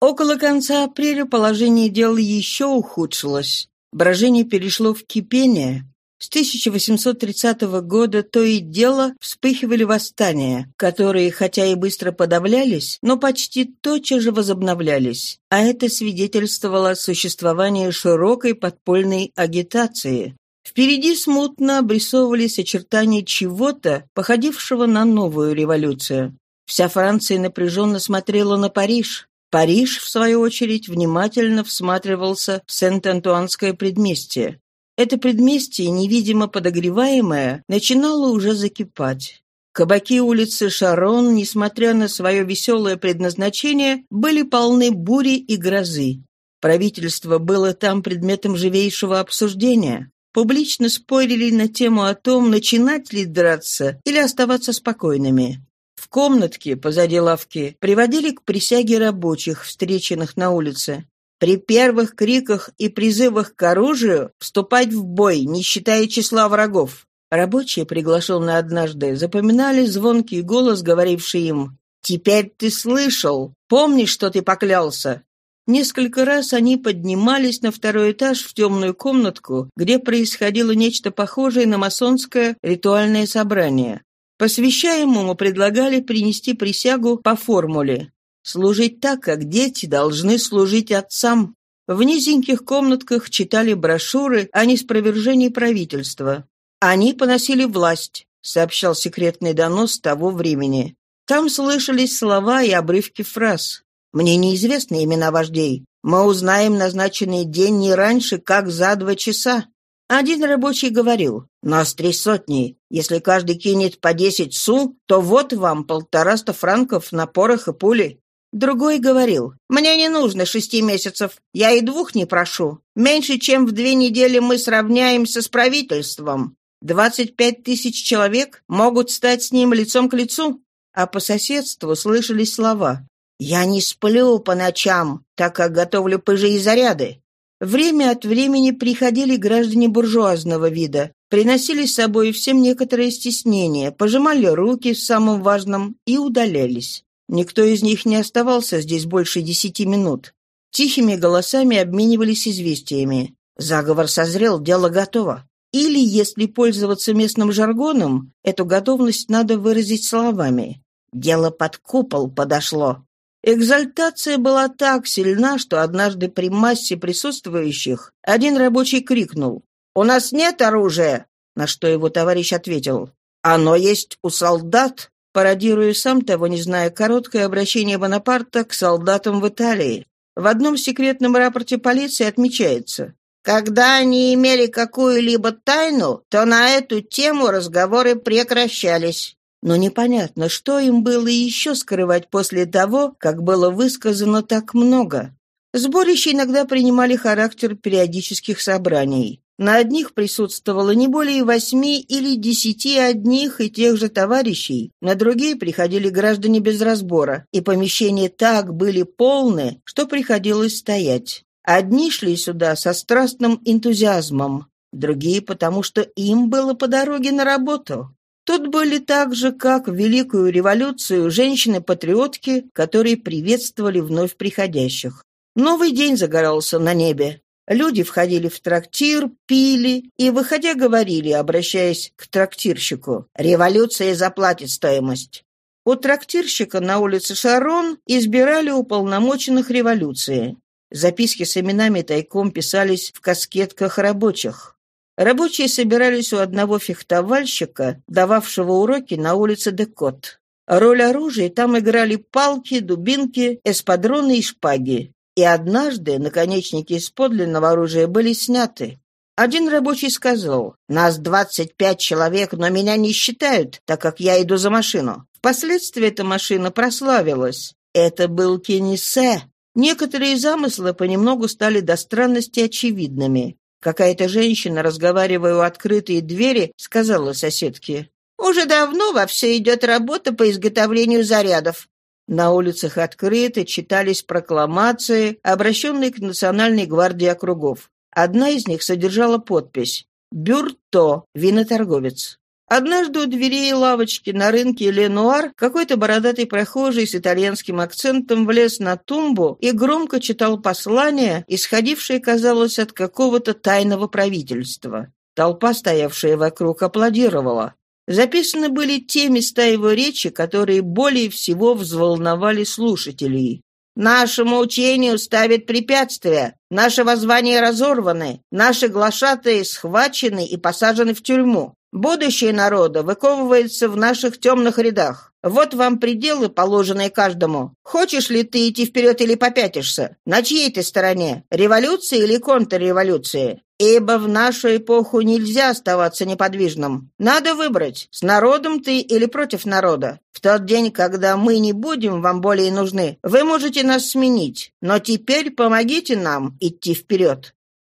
Около конца апреля положение дел еще ухудшилось. Брожение перешло в кипение. С 1830 года то и дело вспыхивали восстания, которые, хотя и быстро подавлялись, но почти тотчас же возобновлялись, а это свидетельствовало о существовании широкой подпольной агитации. Впереди смутно обрисовывались очертания чего-то, походившего на новую революцию. Вся Франция напряженно смотрела на Париж. Париж, в свою очередь, внимательно всматривался в Сент-Антуанское предместье. Это предместье, невидимо подогреваемое, начинало уже закипать. Кабаки улицы Шарон, несмотря на свое веселое предназначение, были полны бури и грозы. Правительство было там предметом живейшего обсуждения. Публично спорили на тему о том, начинать ли драться или оставаться спокойными. В комнатке позади лавки приводили к присяге рабочих, встреченных на улице при первых криках и призывах к оружию вступать в бой, не считая числа врагов. Рабочие, приглашенные однажды, запоминали звонкий голос, говоривший им «Теперь ты слышал! Помнишь, что ты поклялся!» Несколько раз они поднимались на второй этаж в темную комнатку, где происходило нечто похожее на масонское ритуальное собрание. Посвящаемому предлагали принести присягу по формуле Служить так, как дети должны служить отцам. В низеньких комнатках читали брошюры о неспровержении правительства. Они поносили власть, сообщал секретный донос того времени. Там слышались слова и обрывки фраз. «Мне неизвестны имена вождей. Мы узнаем назначенный день не раньше, как за два часа». Один рабочий говорил, «Нас три сотни. Если каждый кинет по десять су, то вот вам полтораста франков на порох и пули. Другой говорил, «Мне не нужно шести месяцев, я и двух не прошу. Меньше чем в две недели мы сравняемся с правительством. Двадцать пять тысяч человек могут стать с ним лицом к лицу». А по соседству слышались слова, «Я не сплю по ночам, так как готовлю пыжи заряды». Время от времени приходили граждане буржуазного вида, приносили с собой всем некоторое стеснение, пожимали руки в самом важном и удалялись. Никто из них не оставался здесь больше десяти минут. Тихими голосами обменивались известиями. Заговор созрел, дело готово. Или, если пользоваться местным жаргоном, эту готовность надо выразить словами. Дело под купол подошло. Экзальтация была так сильна, что однажды при массе присутствующих один рабочий крикнул «У нас нет оружия!» На что его товарищ ответил Оно есть у солдат, пародируя сам того, не зная, короткое обращение Бонапарта к солдатам в Италии. В одном секретном рапорте полиции отмечается когда они имели какую-либо тайну, то на эту тему разговоры прекращались. Но непонятно, что им было еще скрывать после того, как было высказано так много. Сборища иногда принимали характер периодических собраний. На одних присутствовало не более восьми или десяти одних и тех же товарищей, на другие приходили граждане без разбора, и помещения так были полны, что приходилось стоять. Одни шли сюда со страстным энтузиазмом, другие потому, что им было по дороге на работу. Тут были так же, как в Великую революцию, женщины-патриотки, которые приветствовали вновь приходящих. Новый день загорался на небе. Люди входили в трактир, пили и, выходя, говорили, обращаясь к трактирщику, «Революция заплатит стоимость». У трактирщика на улице Шарон избирали уполномоченных революции. Записки с именами тайком писались в каскетках рабочих. Рабочие собирались у одного фехтовальщика, дававшего уроки на улице Декот. Роль оружия там играли палки, дубинки, эспадроны и шпаги. И однажды наконечники из подлинного оружия были сняты. Один рабочий сказал, «Нас двадцать пять человек, но меня не считают, так как я иду за машину». Впоследствии эта машина прославилась. Это был Кеннисе, Некоторые замыслы понемногу стали до странности очевидными. Какая-то женщина, разговаривая у открытые двери, сказала соседке, «Уже давно во все идет работа по изготовлению зарядов». На улицах открыто читались прокламации, обращенные к Национальной гвардии округов. Одна из них содержала подпись «Бюрто, виноторговец». Однажды у дверей лавочки на рынке Ленуар какой-то бородатый прохожий с итальянским акцентом влез на тумбу и громко читал послание, исходившее, казалось, от какого-то тайного правительства. Толпа, стоявшая вокруг, аплодировала. Записаны были те места его речи, которые более всего взволновали слушателей. «Нашему учению ставят препятствия, наши воззвания разорваны, наши глашатые схвачены и посажены в тюрьму. Будущее народа выковывается в наших темных рядах. Вот вам пределы, положенные каждому. Хочешь ли ты идти вперед или попятишься? На чьей ты стороне? Революции или контрреволюции? Ибо в нашу эпоху нельзя оставаться неподвижным. Надо выбрать, с народом ты или против народа. В тот день, когда мы не будем вам более нужны, вы можете нас сменить. Но теперь помогите нам идти вперед.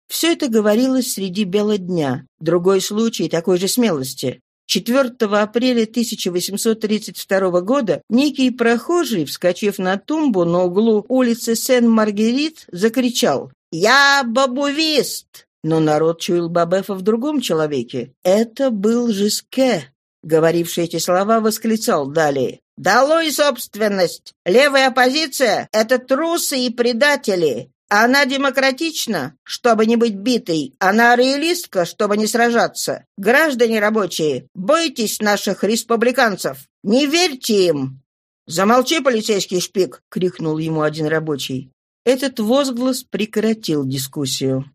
Все это говорилось среди бела дня. Другой случай такой же смелости. 4 апреля 1832 года некий прохожий, вскочив на тумбу на углу улицы Сен-Маргерит, закричал «Я бабувист!» Но народ чуял Бабефа в другом человеке. Это был Жиске. Говоривший эти слова восклицал далее. «Долой собственность! Левая оппозиция — это трусы и предатели! Она демократична, чтобы не быть битой. Она реалистка, чтобы не сражаться. Граждане рабочие, бойтесь наших республиканцев. Не верьте им. «Замолчи, полицейский шпик!» — крикнул ему один рабочий. Этот возглас прекратил дискуссию.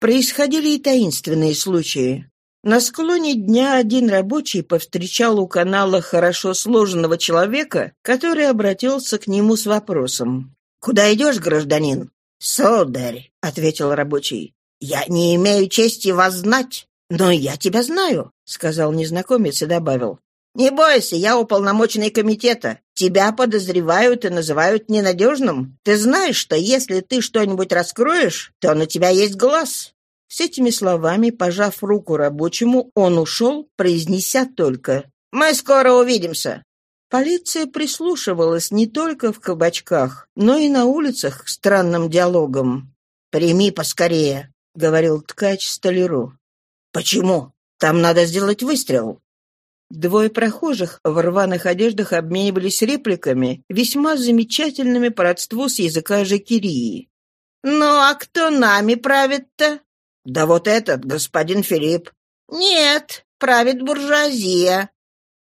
Происходили и таинственные случаи. На склоне дня один рабочий повстречал у канала хорошо сложенного человека, который обратился к нему с вопросом. «Куда идешь, гражданин?» «Сударь», — ответил рабочий, — «я не имею чести вас знать, но я тебя знаю», — сказал незнакомец и добавил. «Не бойся, я уполномоченный комитета. Тебя подозревают и называют ненадежным. Ты знаешь, что если ты что-нибудь раскроешь, то на тебя есть глаз». С этими словами, пожав руку рабочему, он ушел, произнеся только «Мы скоро увидимся». Полиция прислушивалась не только в кабачках, но и на улицах к странным диалогам. «Прими поскорее», — говорил ткач столяру. «Почему? Там надо сделать выстрел». Двое прохожих в рваных одеждах обменивались репликами, весьма замечательными по родству с языка Жакирии. «Ну, а кто нами правит-то?» «Да вот этот, господин Филипп». «Нет, правит буржуазия.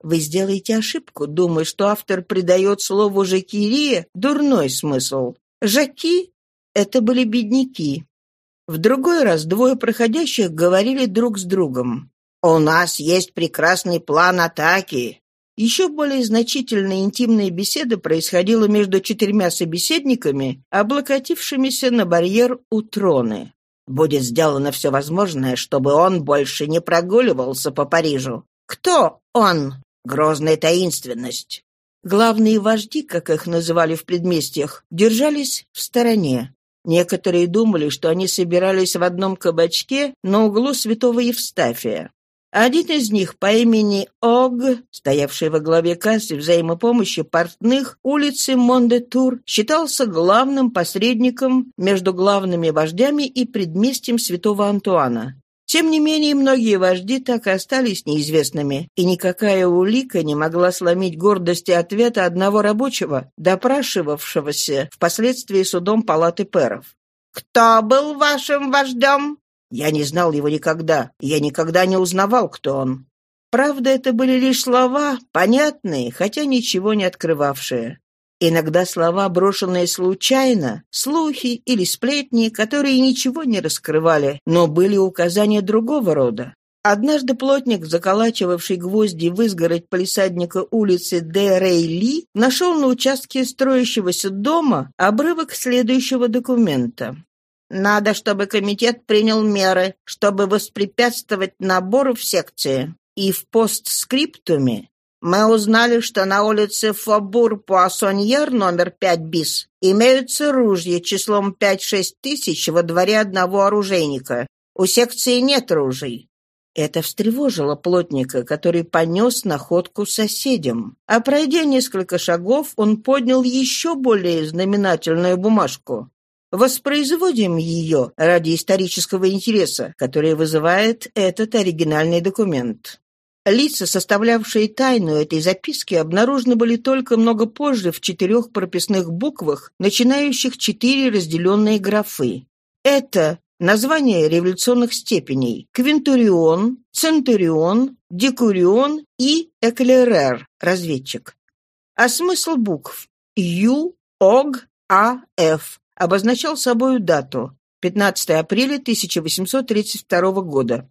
Вы сделаете ошибку, думая, что автор придает слову «жакирия» дурной смысл. «Жаки» — это были бедняки. В другой раз двое проходящих говорили друг с другом. «У нас есть прекрасный план атаки». Еще более значительная интимная беседа происходила между четырьмя собеседниками, облокотившимися на барьер у троны. «Будет сделано все возможное, чтобы он больше не прогуливался по Парижу». «Кто он?» «Грозная таинственность». Главные вожди, как их называли в предместьях, держались в стороне. Некоторые думали, что они собирались в одном кабачке на углу Святого Евстафия. Один из них по имени Ог, стоявший во главе кассы взаимопомощи портных улицы Монде-Тур, считался главным посредником между главными вождями и предместьем Святого Антуана. Тем не менее, многие вожди так и остались неизвестными, и никакая улика не могла сломить гордости ответа одного рабочего, допрашивавшегося впоследствии судом палаты пэров. «Кто был вашим вождем?» Я не знал его никогда, я никогда не узнавал, кто он. Правда, это были лишь слова, понятные, хотя ничего не открывавшие. Иногда слова, брошенные случайно, слухи или сплетни, которые ничего не раскрывали, но были указания другого рода. Однажды плотник, заколачивавший гвозди в изгородь полисадника улицы Де Рейли, нашел на участке строящегося дома обрывок следующего документа. «Надо, чтобы комитет принял меры, чтобы воспрепятствовать набору в секции. И в постскриптуме мы узнали, что на улице Фобур-Пуассоньер номер 5 БИС имеются ружья числом 5-6 тысяч во дворе одного оружейника. У секции нет ружей. Это встревожило плотника, который понес находку соседям. А пройдя несколько шагов, он поднял еще более знаменательную бумажку. Воспроизводим ее ради исторического интереса, который вызывает этот оригинальный документ. Лица, составлявшие тайну этой записки, обнаружены были только много позже в четырех прописных буквах, начинающих четыре разделенные графы. Это название революционных степеней – Квинтурион, Центурион, Декурион и Эклерер – разведчик. А смысл букв Ю, Ог, А, Ф обозначал собою дату – 15 апреля 1832 года.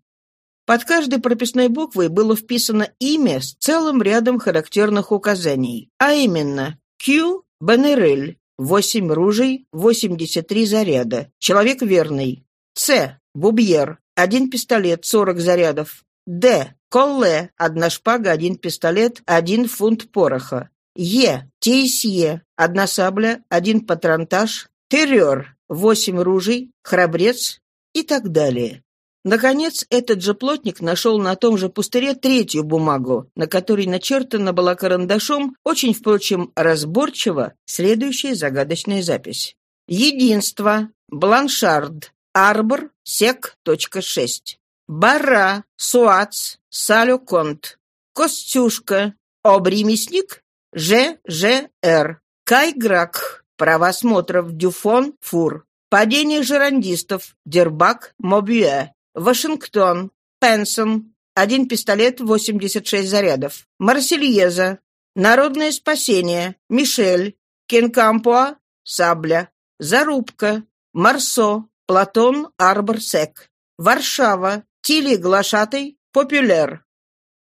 Под каждой прописной буквой было вписано имя с целым рядом характерных указаний, а именно Q – Бенерель, 8 ружей, 83 заряда, человек верный. С – Бубьер, один пистолет, 40 зарядов. Д – Колле, одна шпага, один пистолет, один фунт пороха. Е – Тейсье, одна сабля, один патронтаж. Террор, 8 ружей, храбрец и так далее. Наконец, этот же плотник нашел на том же пустыре третью бумагу, на которой начертана была карандашом, очень, впрочем, разборчиво, следующая загадочная запись. «Единство. Бланшард. Арбор. Сек. Точка 6. Бара. Суац. Салю Конт. Костюшка. Обри мясник. Ж. Ж. Р. Кайграк. Права смотров. Дюфон. Фур. Падение жерандистов. Дербак. Мобюэ. Вашингтон, Пенсон, один пистолет, 86 зарядов. Марсельеза, Народное спасение, Мишель, Кенкампуа, Сабля, Зарубка, Марсо, Платон, Арборсек, Варшава, Тили Глашатый, Популяр.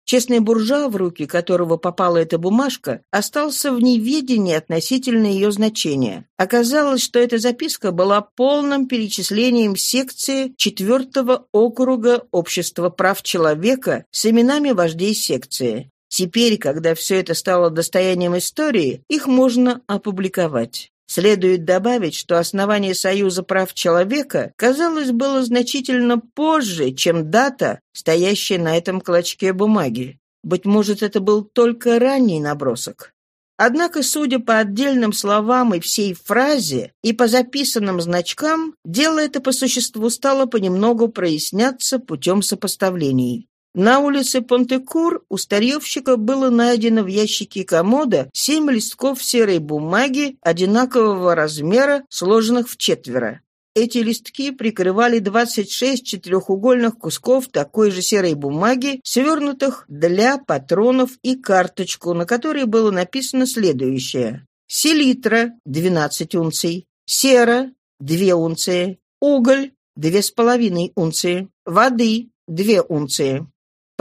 Честный буржуа, в руки которого попала эта бумажка, остался в неведении относительно ее значения. Оказалось, что эта записка была полным перечислением секции четвертого округа Общества прав человека с именами вождей секции. Теперь, когда все это стало достоянием истории, их можно опубликовать. Следует добавить, что основание Союза прав человека, казалось, было значительно позже, чем дата, стоящая на этом клочке бумаги. Быть может, это был только ранний набросок. Однако, судя по отдельным словам и всей фразе, и по записанным значкам, дело это по существу стало понемногу проясняться путем сопоставлений. На улице Понтекур у старьевщика было найдено в ящике комода семь листков серой бумаги одинакового размера, сложенных в четверо. Эти листки прикрывали 26 четырехугольных кусков такой же серой бумаги, свернутых для патронов и карточку, на которой было написано следующее. Селитра – 12 унций, сера – 2 унции, уголь – 2,5 унции, воды – 2 унции.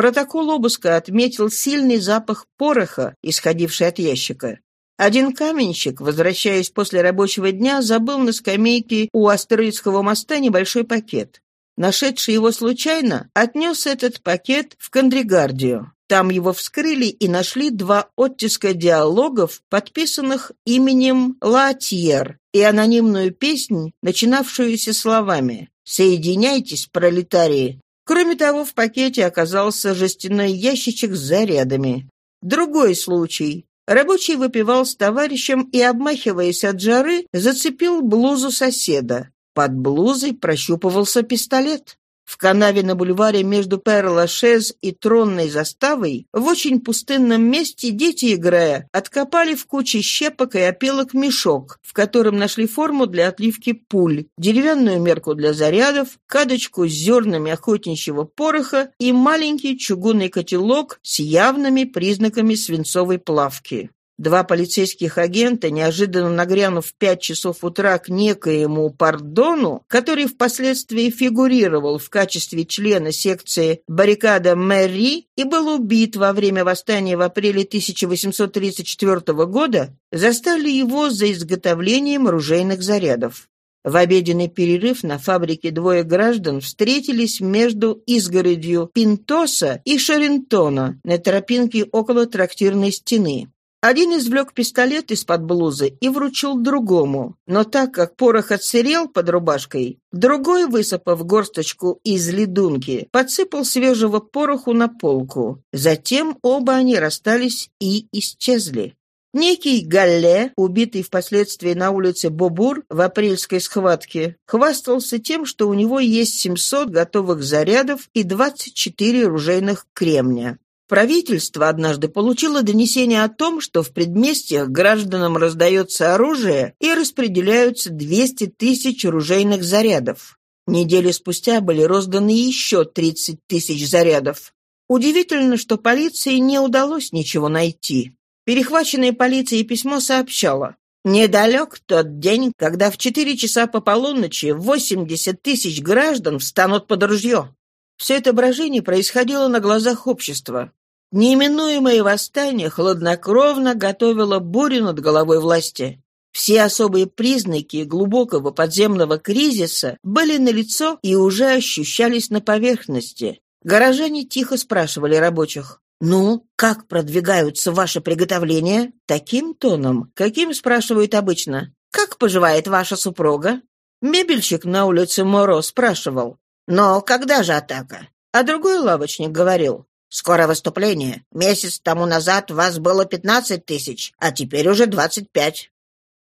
Протокол обыска отметил сильный запах пороха, исходивший от ящика. Один каменщик, возвращаясь после рабочего дня, забыл на скамейке у Астероидского моста небольшой пакет. Нашедший его случайно, отнес этот пакет в Кандригардию. Там его вскрыли и нашли два оттиска диалогов, подписанных именем Латьер, и анонимную песнь, начинавшуюся словами «Соединяйтесь, пролетарии, Кроме того, в пакете оказался жестяной ящичек с зарядами. Другой случай. Рабочий выпивал с товарищем и, обмахиваясь от жары, зацепил блузу соседа. Под блузой прощупывался пистолет. В канаве на бульваре между Пер-Лашез и Тронной заставой в очень пустынном месте дети, играя, откопали в куче щепок и опилок мешок, в котором нашли форму для отливки пуль, деревянную мерку для зарядов, кадочку с зернами охотничьего пороха и маленький чугунный котелок с явными признаками свинцовой плавки. Два полицейских агента, неожиданно нагрянув в пять часов утра к некоему Пардону, который впоследствии фигурировал в качестве члена секции баррикада Мэри и был убит во время восстания в апреле 1834 года, застали его за изготовлением ружейных зарядов. В обеденный перерыв на фабрике двое граждан встретились между изгородью Пинтоса и Шарентона на тропинке около трактирной стены. Один извлек пистолет из-под блузы и вручил другому, но так как порох отсырел под рубашкой, другой, высыпав горсточку из ледунки, подсыпал свежего пороху на полку. Затем оба они расстались и исчезли. Некий Галле, убитый впоследствии на улице Бобур в апрельской схватке, хвастался тем, что у него есть 700 готовых зарядов и 24 ружейных кремня. Правительство однажды получило донесение о том, что в предместьях гражданам раздается оружие и распределяются 200 тысяч ружейных зарядов. Недели спустя были розданы еще 30 тысяч зарядов. Удивительно, что полиции не удалось ничего найти. Перехваченное полицией письмо сообщало, Недалек тот день, когда в 4 часа по полуночи 80 тысяч граждан встанут под ружье. Все это брожение происходило на глазах общества. Неименуемое восстание хладнокровно готовило бурю над головой власти. Все особые признаки глубокого подземного кризиса были налицо и уже ощущались на поверхности. Горожане тихо спрашивали рабочих. «Ну, как продвигаются ваши приготовления?» Таким тоном, каким спрашивают обычно. «Как поживает ваша супруга?» Мебельщик на улице Моро спрашивал. «Но когда же атака?» А другой лавочник говорил. Скоро выступление. Месяц тому назад вас было пятнадцать тысяч, а теперь уже двадцать пять».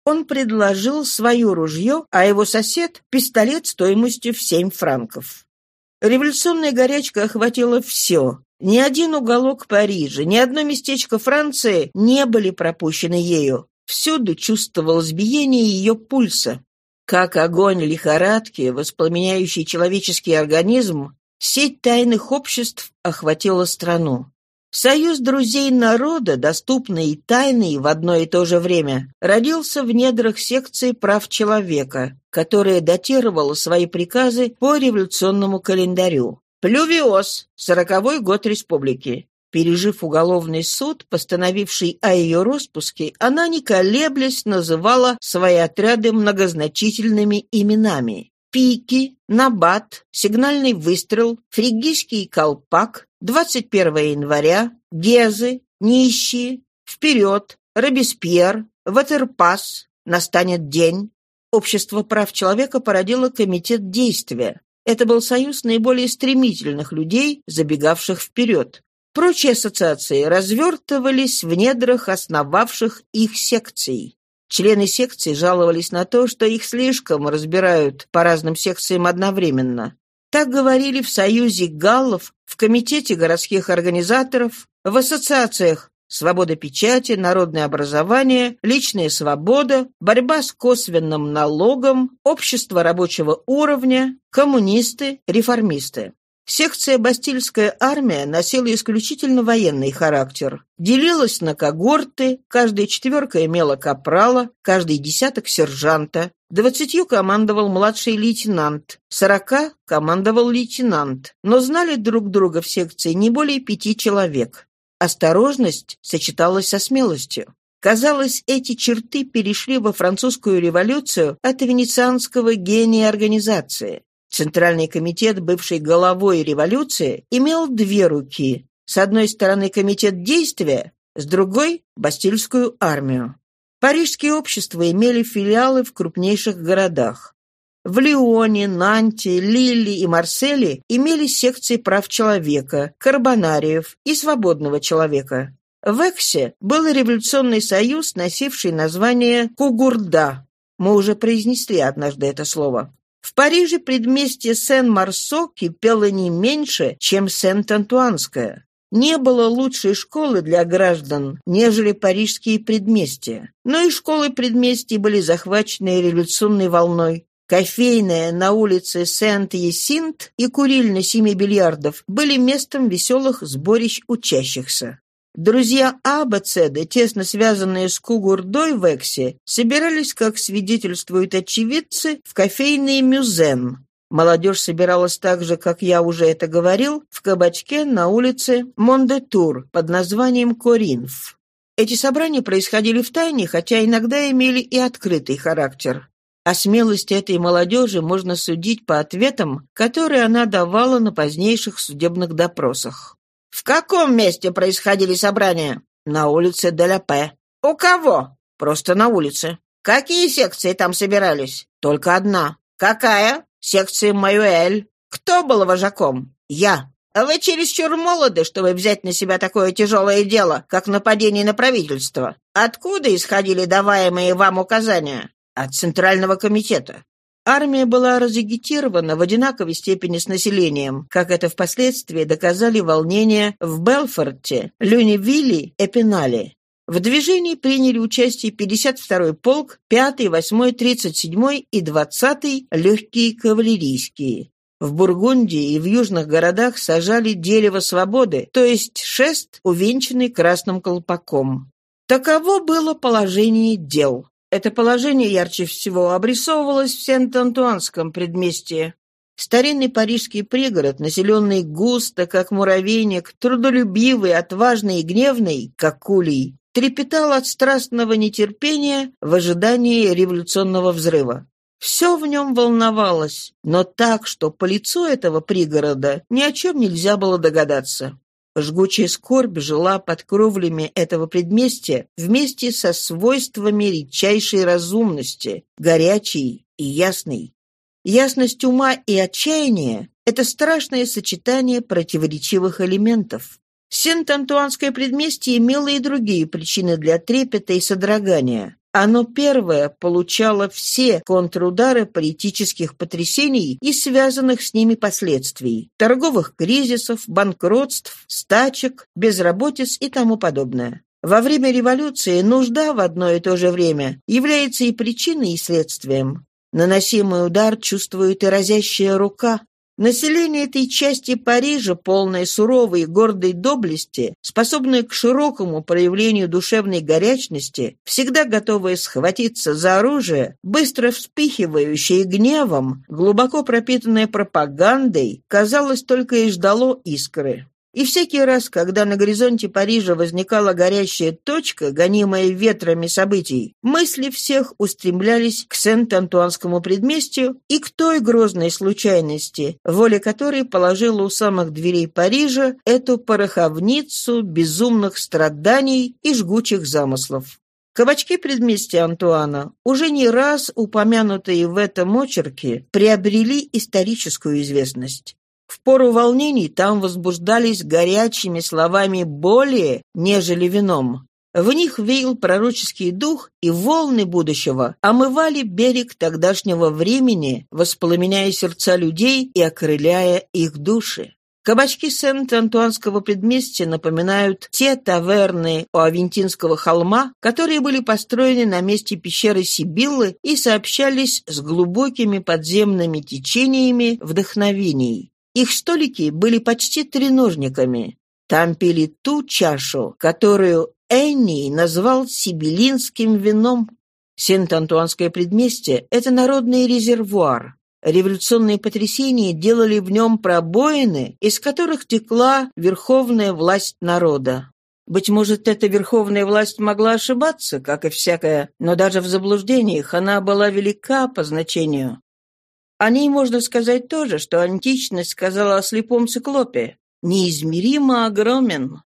Он предложил свое ружье, а его сосед — пистолет стоимостью в семь франков. Революционная горячка охватила все. Ни один уголок Парижа, ни одно местечко Франции не были пропущены ею. Всюду чувствовалось биение ее пульса. Как огонь лихорадки, воспламеняющий человеческий организм, Сеть тайных обществ охватила страну. Союз друзей народа, доступный и тайный в одно и то же время, родился в недрах секции прав человека, которая датировала свои приказы по революционному календарю. Плювиоз, сороковой год республики. Пережив уголовный суд, постановивший о ее распуске, она, не колеблясь, называла свои отряды многозначительными именами пики, набат, сигнальный выстрел, фригийский колпак, 21 января, гезы, нищие, вперед, Робеспьер, Ватерпас, настанет день. Общество прав человека породило комитет действия. Это был союз наиболее стремительных людей, забегавших вперед. Прочие ассоциации развертывались в недрах основавших их секций. Члены секции жаловались на то, что их слишком разбирают по разным секциям одновременно. Так говорили в Союзе галлов, в Комитете городских организаторов, в ассоциациях «Свобода печати», «Народное образование», «Личная свобода», «Борьба с косвенным налогом», «Общество рабочего уровня», «Коммунисты», «Реформисты». Секция «Бастильская армия» носила исключительно военный характер. Делилась на когорты, каждая четверка имела капрала, каждый десяток – сержанта. Двадцатью командовал младший лейтенант, сорока командовал лейтенант, но знали друг друга в секции не более пяти человек. Осторожность сочеталась со смелостью. Казалось, эти черты перешли во французскую революцию от венецианского гения организации. Центральный комитет, бывший головой революции, имел две руки. С одной стороны комитет действия, с другой – Бастильскую армию. Парижские общества имели филиалы в крупнейших городах. В Лионе, Нанте, Лилле и Марселе имели секции прав человека, карбонариев и свободного человека. В Эксе был революционный союз, носивший название Кугурда. Мы уже произнесли однажды это слово. В Париже предместье Сен-Марсо кипело не меньше, чем Сент-Антуанское. Не было лучшей школы для граждан, нежели парижские предместья. Но и школы предместий были захвачены революционной волной. Кофейная на улице Сент-Есинт и куриль на семи бильярдов были местом веселых сборищ учащихся. Друзья Абацеды, тесно связанные с Кугурдой в Эксе, собирались, как свидетельствуют очевидцы, в кофейный Мюзен. Молодежь собиралась так же, как я уже это говорил, в кабачке на улице Мондетур под названием Коринф. Эти собрания происходили в тайне, хотя иногда имели и открытый характер. О смелости этой молодежи можно судить по ответам, которые она давала на позднейших судебных допросах. «В каком месте происходили собрания?» «На улице Деляпе». «У кого?» «Просто на улице». «Какие секции там собирались?» «Только одна». «Какая?» «Секция Маюэль». «Кто был вожаком?» «Я». «Вы чересчур молоды, чтобы взять на себя такое тяжелое дело, как нападение на правительство. Откуда исходили даваемые вам указания?» «От Центрального комитета». Армия была разагитирована в одинаковой степени с населением, как это впоследствии доказали волнения в Белфорте, Люневилле и Пенале. В движении приняли участие 52-й полк, 5-й, 8-й, 37-й и 20-й легкие кавалерийские. В Бургундии и в южных городах сажали дерево свободы, то есть шест, увенчанный красным колпаком. Таково было положение дел. Это положение ярче всего обрисовывалось в Сент-Антуанском предместье. Старинный парижский пригород, населенный густо, как муравейник, трудолюбивый, отважный и гневный, как кулей, трепетал от страстного нетерпения в ожидании революционного взрыва. Все в нем волновалось, но так, что по лицу этого пригорода ни о чем нельзя было догадаться. Жгучая скорбь жила под кровлями этого предместья вместе со свойствами редчайшей разумности, горячей и ясной. Ясность ума и отчаяния – это страшное сочетание противоречивых элементов. Сент-Антуанское предместье имело и другие причины для трепета и содрогания. Оно первое получало все контрудары политических потрясений и связанных с ними последствий, торговых кризисов, банкротств, стачек, безработиц и тому подобное. Во время революции нужда в одно и то же время является и причиной, и следствием. Наносимый удар чувствует и разящая рука, Население этой части Парижа, полное суровой и гордой доблести, способное к широкому проявлению душевной горячности, всегда готовое схватиться за оружие, быстро вспыхивающее гневом, глубоко пропитанное пропагандой, казалось, только и ждало искры. И всякий раз, когда на горизонте Парижа возникала горящая точка, гонимая ветрами событий, мысли всех устремлялись к Сент-Антуанскому предместью и к той грозной случайности, воля которой положила у самых дверей Парижа эту пороховницу безумных страданий и жгучих замыслов. Кабачки предместья Антуана, уже не раз упомянутые в этом очерке, приобрели историческую известность. В пору волнений там возбуждались горячими словами более, нежели вином. В них веял пророческий дух, и волны будущего омывали берег тогдашнего времени, воспламеняя сердца людей и окрыляя их души. Кабачки Сент-Антуанского предместья напоминают те таверны у Авентинского холма, которые были построены на месте пещеры Сибиллы и сообщались с глубокими подземными течениями вдохновений. Их столики были почти треножниками. Там пили ту чашу, которую Энни назвал сибилинским вином. Сент-Антуанское предместье – это народный резервуар. Революционные потрясения делали в нем пробоины, из которых текла верховная власть народа. Быть может, эта верховная власть могла ошибаться, как и всякая, но даже в заблуждениях она была велика по значению. О ней можно сказать тоже, что античность сказала о слепом циклопе. Неизмеримо огромен.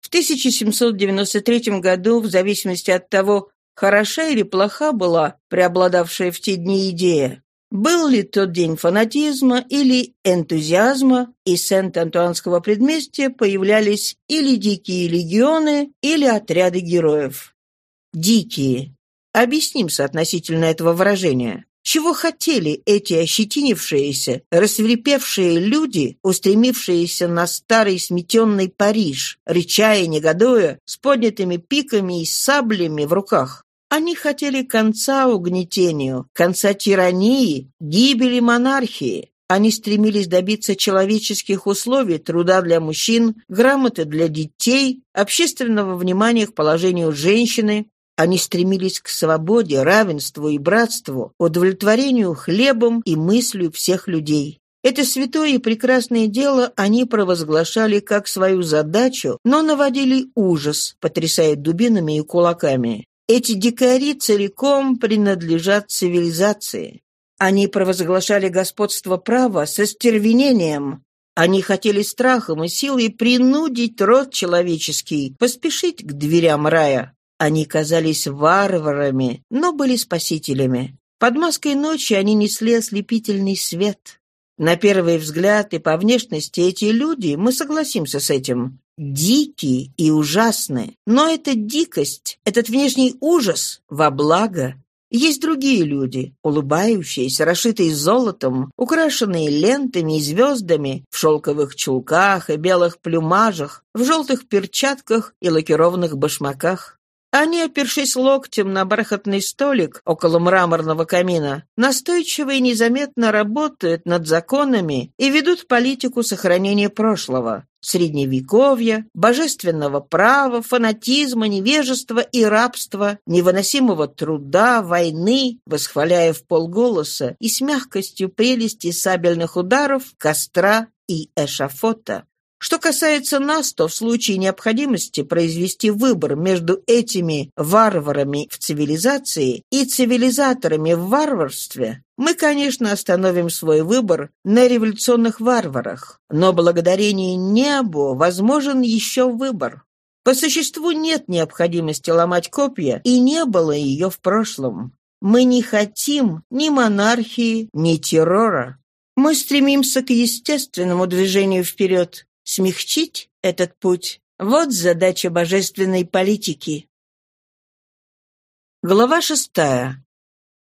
В 1793 году, в зависимости от того, хороша или плоха была преобладавшая в те дни идея, был ли тот день фанатизма или энтузиазма, из Сент-Антуанского предместья появлялись или дикие легионы, или отряды героев. Дикие. Объясним соотносительно этого выражения. Чего хотели эти ощетинившиеся, рассверепевшие люди, устремившиеся на старый сметенный Париж, реча и негодуя, с поднятыми пиками и саблями в руках? Они хотели конца угнетению, конца тирании, гибели монархии. Они стремились добиться человеческих условий, труда для мужчин, грамоты для детей, общественного внимания к положению женщины. Они стремились к свободе, равенству и братству, удовлетворению хлебом и мыслью всех людей. Это святое и прекрасное дело они провозглашали как свою задачу, но наводили ужас, потрясая дубинами и кулаками. Эти дикари целиком принадлежат цивилизации. Они провозглашали господство права со стервенением. Они хотели страхом и силой принудить род человеческий поспешить к дверям рая. Они казались варварами, но были спасителями. Под маской ночи они несли ослепительный свет. На первый взгляд и по внешности эти люди, мы согласимся с этим, дикие и ужасные. Но эта дикость, этот внешний ужас во благо. Есть другие люди, улыбающиеся, расшитые золотом, украшенные лентами и звездами, в шелковых чулках и белых плюмажах, в желтых перчатках и лакированных башмаках. Они, опершись локтем на бархатный столик около мраморного камина, настойчиво и незаметно работают над законами и ведут политику сохранения прошлого, средневековья, божественного права, фанатизма, невежества и рабства, невыносимого труда, войны, восхваляя в полголоса и с мягкостью прелести сабельных ударов, костра и эшафота. Что касается нас, то в случае необходимости произвести выбор между этими варварами в цивилизации и цивилизаторами в варварстве, мы, конечно, остановим свой выбор на революционных варварах, но благодарение небу возможен еще выбор. По существу нет необходимости ломать копья, и не было ее в прошлом. Мы не хотим ни монархии, ни террора. Мы стремимся к естественному движению вперед, Смягчить этот путь – вот задача божественной политики. Глава шестая.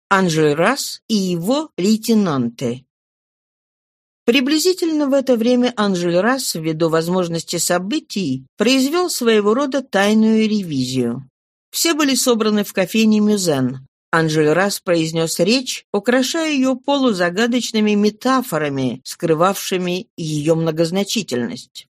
Анжельрас и его лейтенанты. Приблизительно в это время Анжельрас, ввиду возможности событий, произвел своего рода тайную ревизию. Все были собраны в кофейне Мюзен. Анжельрас произнес речь, украшая ее полузагадочными метафорами, скрывавшими ее многозначительность.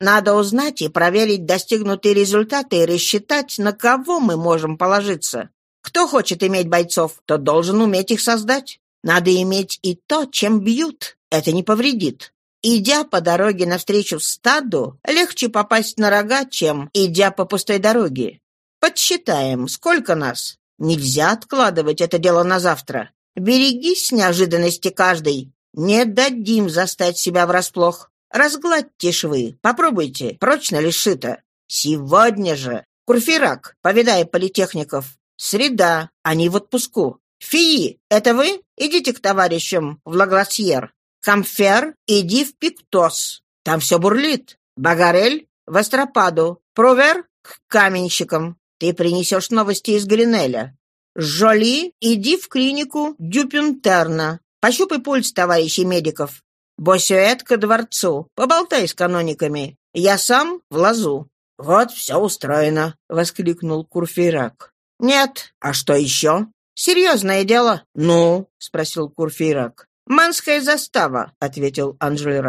«Надо узнать и проверить достигнутые результаты и рассчитать, на кого мы можем положиться. Кто хочет иметь бойцов, тот должен уметь их создать. Надо иметь и то, чем бьют. Это не повредит. Идя по дороге навстречу стаду, легче попасть на рога, чем идя по пустой дороге. Подсчитаем, сколько нас. Нельзя откладывать это дело на завтра. Берегись неожиданности каждой. Не дадим застать себя врасплох. Разгладьте швы, попробуйте, прочно ли сшито. Сегодня же. Курфирак, повидай политехников. Среда, они в отпуску. Фии, это вы? Идите к товарищам в Лагласьер. Камфер, иди в Пиктос. Там все бурлит. Багарель, в Астропаду. Провер, к каменщикам. Ты принесешь новости из Гринеля. Жоли, иди в клинику Дюпюнтерна. Пощупай пульс товарищей медиков. Босюэт ко дворцу. Поболтай с канониками. Я сам в лазу. «Вот все устроено», — воскликнул Курфейрак. «Нет. А что еще?» «Серьезное дело». «Ну?» — спросил Курфейрак. «Манская застава», — ответил Анжель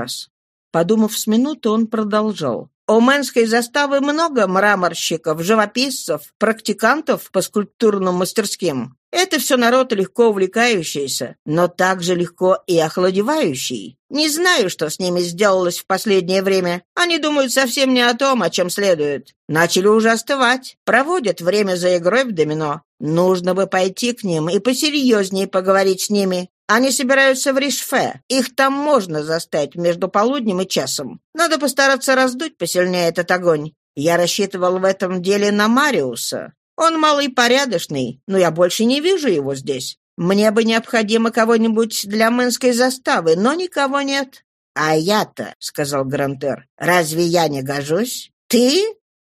Подумав с минуту, он продолжал. У Мэнской заставы много мраморщиков, живописцев, практикантов по скульптурным мастерским. Это все народ легко увлекающийся, но также легко и охладевающий. Не знаю, что с ними сделалось в последнее время. Они думают совсем не о том, о чем следует. Начали уже остывать, проводят время за игрой в домино. Нужно бы пойти к ним и посерьезнее поговорить с ними. Они собираются в Ришфе. Их там можно застать между полуднем и часом. Надо постараться раздуть посильнее этот огонь. Я рассчитывал в этом деле на Мариуса. Он малый порядочный, но я больше не вижу его здесь. Мне бы необходимо кого-нибудь для мэнской заставы, но никого нет». «А я-то», — сказал Грантер, — «разве я не гожусь? Ты?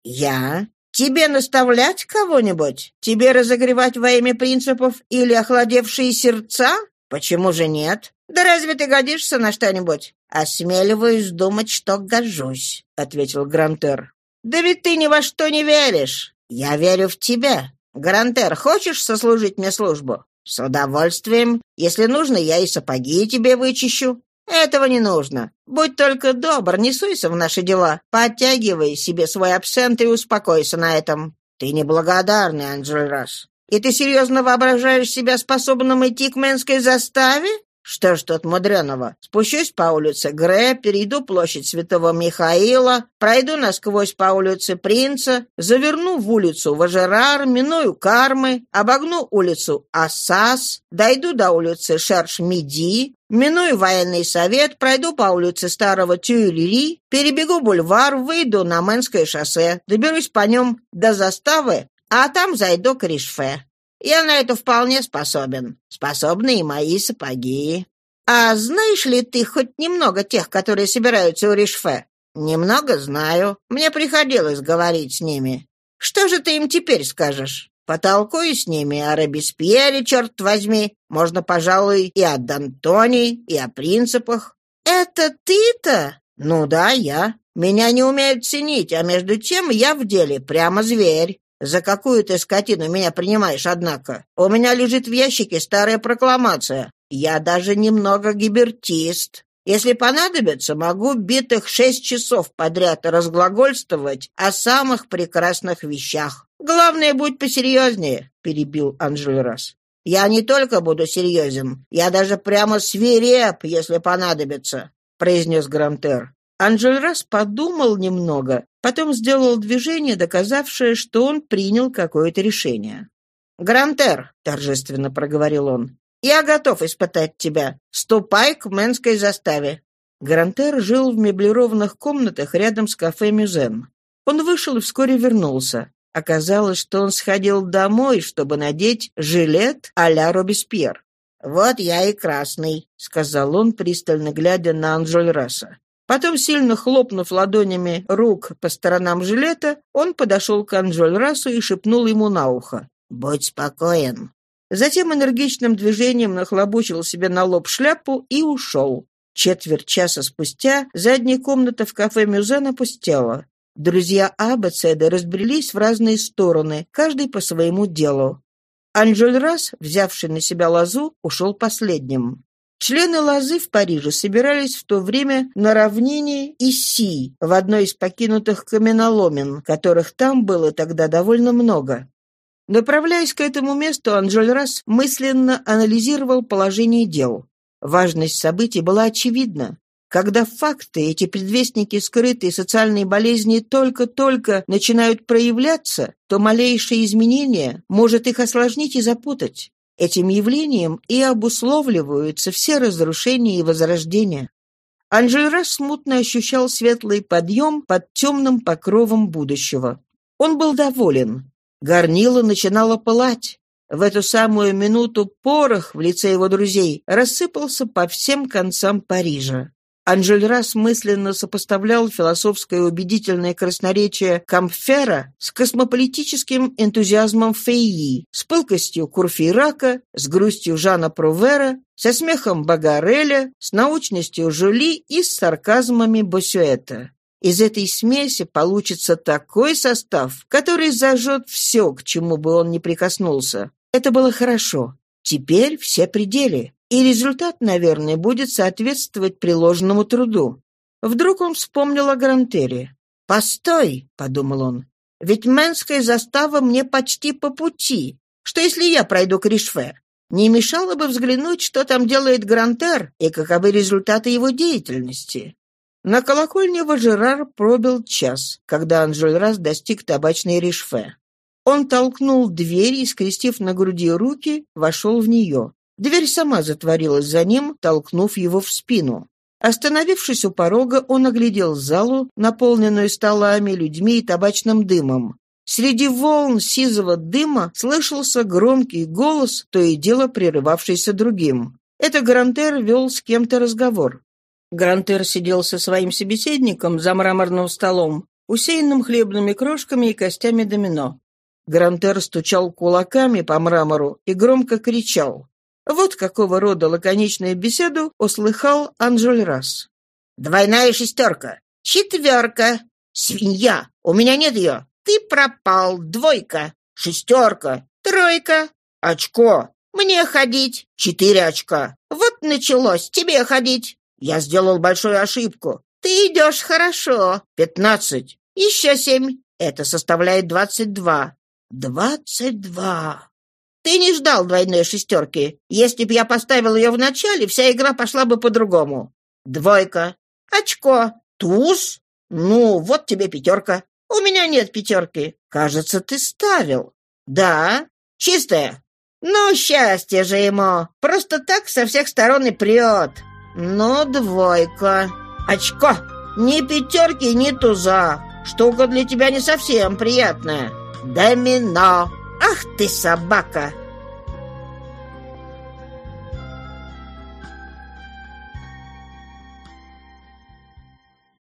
Я? Тебе наставлять кого-нибудь? Тебе разогревать во имя принципов или охладевшие сердца? «Почему же нет? Да разве ты годишься на что-нибудь?» «Осмеливаюсь думать, что гожусь», — ответил Грантер. «Да ведь ты ни во что не веришь. Я верю в тебя. Грантер, хочешь сослужить мне службу?» «С удовольствием. Если нужно, я и сапоги тебе вычищу». «Этого не нужно. Будь только добр, не суйся в наши дела. Подтягивай себе свой абсент и успокойся на этом». «Ты неблагодарный, Анджель Расс. И ты серьезно воображаешь себя способным идти к Мэнской заставе? Что ж тут мудреного? Спущусь по улице Гре, перейду площадь Святого Михаила, пройду насквозь по улице Принца, заверну в улицу Важерар, миную Кармы, обогну улицу Ассас, дойду до улицы Шерш-Миди, Миную военный совет, пройду по улице Старого Тюильри, перебегу бульвар, выйду на Мэнское шоссе, доберусь по нем до заставы, а там зайду к Ришфе. Я на это вполне способен. Способны и мои сапоги. А знаешь ли ты хоть немного тех, которые собираются у Ришфе? Немного знаю. Мне приходилось говорить с ними. Что же ты им теперь скажешь? Потолкую с ними о Робеспьере, черт возьми. Можно, пожалуй, и о Д'Антони, и о принципах. Это ты-то? Ну да, я. Меня не умеют ценить, а между тем я в деле прямо зверь. «За какую ты скотину меня принимаешь, однако? У меня лежит в ящике старая прокламация. Я даже немного гибертист. Если понадобится, могу битых шесть часов подряд разглагольствовать о самых прекрасных вещах. Главное, будь посерьезнее», — перебил Анжелерас. «Я не только буду серьезен, я даже прямо свиреп, если понадобится», — произнес Грантер. Анжельрас подумал немного, потом сделал движение, доказавшее, что он принял какое-то решение. «Грантер», — торжественно проговорил он, — «я готов испытать тебя. Ступай к Мэнской заставе». Грантер жил в меблированных комнатах рядом с кафе «Мюзен». Он вышел и вскоре вернулся. Оказалось, что он сходил домой, чтобы надеть жилет а-ля Робеспьер. «Вот я и красный», — сказал он, пристально глядя на Анжольраса. Потом, сильно хлопнув ладонями рук по сторонам жилета, он подошел к Анжольрасу и шепнул ему на ухо. «Будь спокоен». Затем энергичным движением нахлобучил себе на лоб шляпу и ушел. Четверть часа спустя задняя комната в кафе Мюзен опустела. Друзья Аббацеда разбрелись в разные стороны, каждый по своему делу. Анжель Рас, взявший на себя лозу, ушел последним. Члены Лозы в Париже собирались в то время на равнине Иси, в одной из покинутых каменоломен, которых там было тогда довольно много. Направляясь к этому месту, Анжель Расс мысленно анализировал положение дел. Важность событий была очевидна. Когда факты, эти предвестники скрытой социальной болезни только-только начинают проявляться, то малейшее изменение может их осложнить и запутать. Этим явлением и обусловливаются все разрушения и возрождения. Анжельрас смутно ощущал светлый подъем под темным покровом будущего. Он был доволен. Горнило начинало пылать. В эту самую минуту порох в лице его друзей рассыпался по всем концам Парижа. Анжельрас мысленно сопоставлял философское убедительное красноречие Камфера с космополитическим энтузиазмом Фейи, с пылкостью Курфейрака, с грустью Жана Прувера, со смехом Багареля, с научностью Жули и с сарказмами Босюэта. Из этой смеси получится такой состав, который зажжет все, к чему бы он ни прикоснулся. Это было хорошо. Теперь все пределы. И результат, наверное, будет соответствовать приложенному труду. Вдруг он вспомнил о Грантере. «Постой», — подумал он, — «ведь Менская застава мне почти по пути. Что если я пройду к Ришфе? Не мешало бы взглянуть, что там делает Грантер и каковы результаты его деятельности. На колокольне Важерар пробил час, когда Анжельрас достиг табачной Ришфе. Он толкнул дверь и, скрестив на груди руки, вошел в нее. Дверь сама затворилась за ним, толкнув его в спину. Остановившись у порога, он оглядел залу, наполненную столами, людьми и табачным дымом. Среди волн сизого дыма слышался громкий голос, то и дело прерывавшийся другим. Это Грантер вел с кем-то разговор. Грантер сидел со своим собеседником за мраморным столом, усеянным хлебными крошками и костями домино. Грантер стучал кулаками по мрамору и громко кричал. Вот какого рода лаконичную беседу услыхал Анжель Расс. «Двойная шестерка! Четверка! Свинья! У меня нет ее! Ты пропал. Двойка. Шестерка. Тройка. Очко. Мне ходить. Четыре очка. Вот началось тебе ходить. Я сделал большую ошибку. Ты идешь хорошо. Пятнадцать. Еще семь. Это составляет двадцать два. Двадцать два. Ты не ждал двойной шестерки. Если б я поставил ее в начале, вся игра пошла бы по-другому. Двойка. Очко. Туз. Ну, вот тебе пятерка. У меня нет пятерки. Кажется, ты ставил. Да? Чистая? Ну, счастье же ему. Просто так со всех сторон и прет. Ну, двойка. Очко. Ни пятерки, ни туза. Штука для тебя не совсем приятная. Домино. Ах ты собака.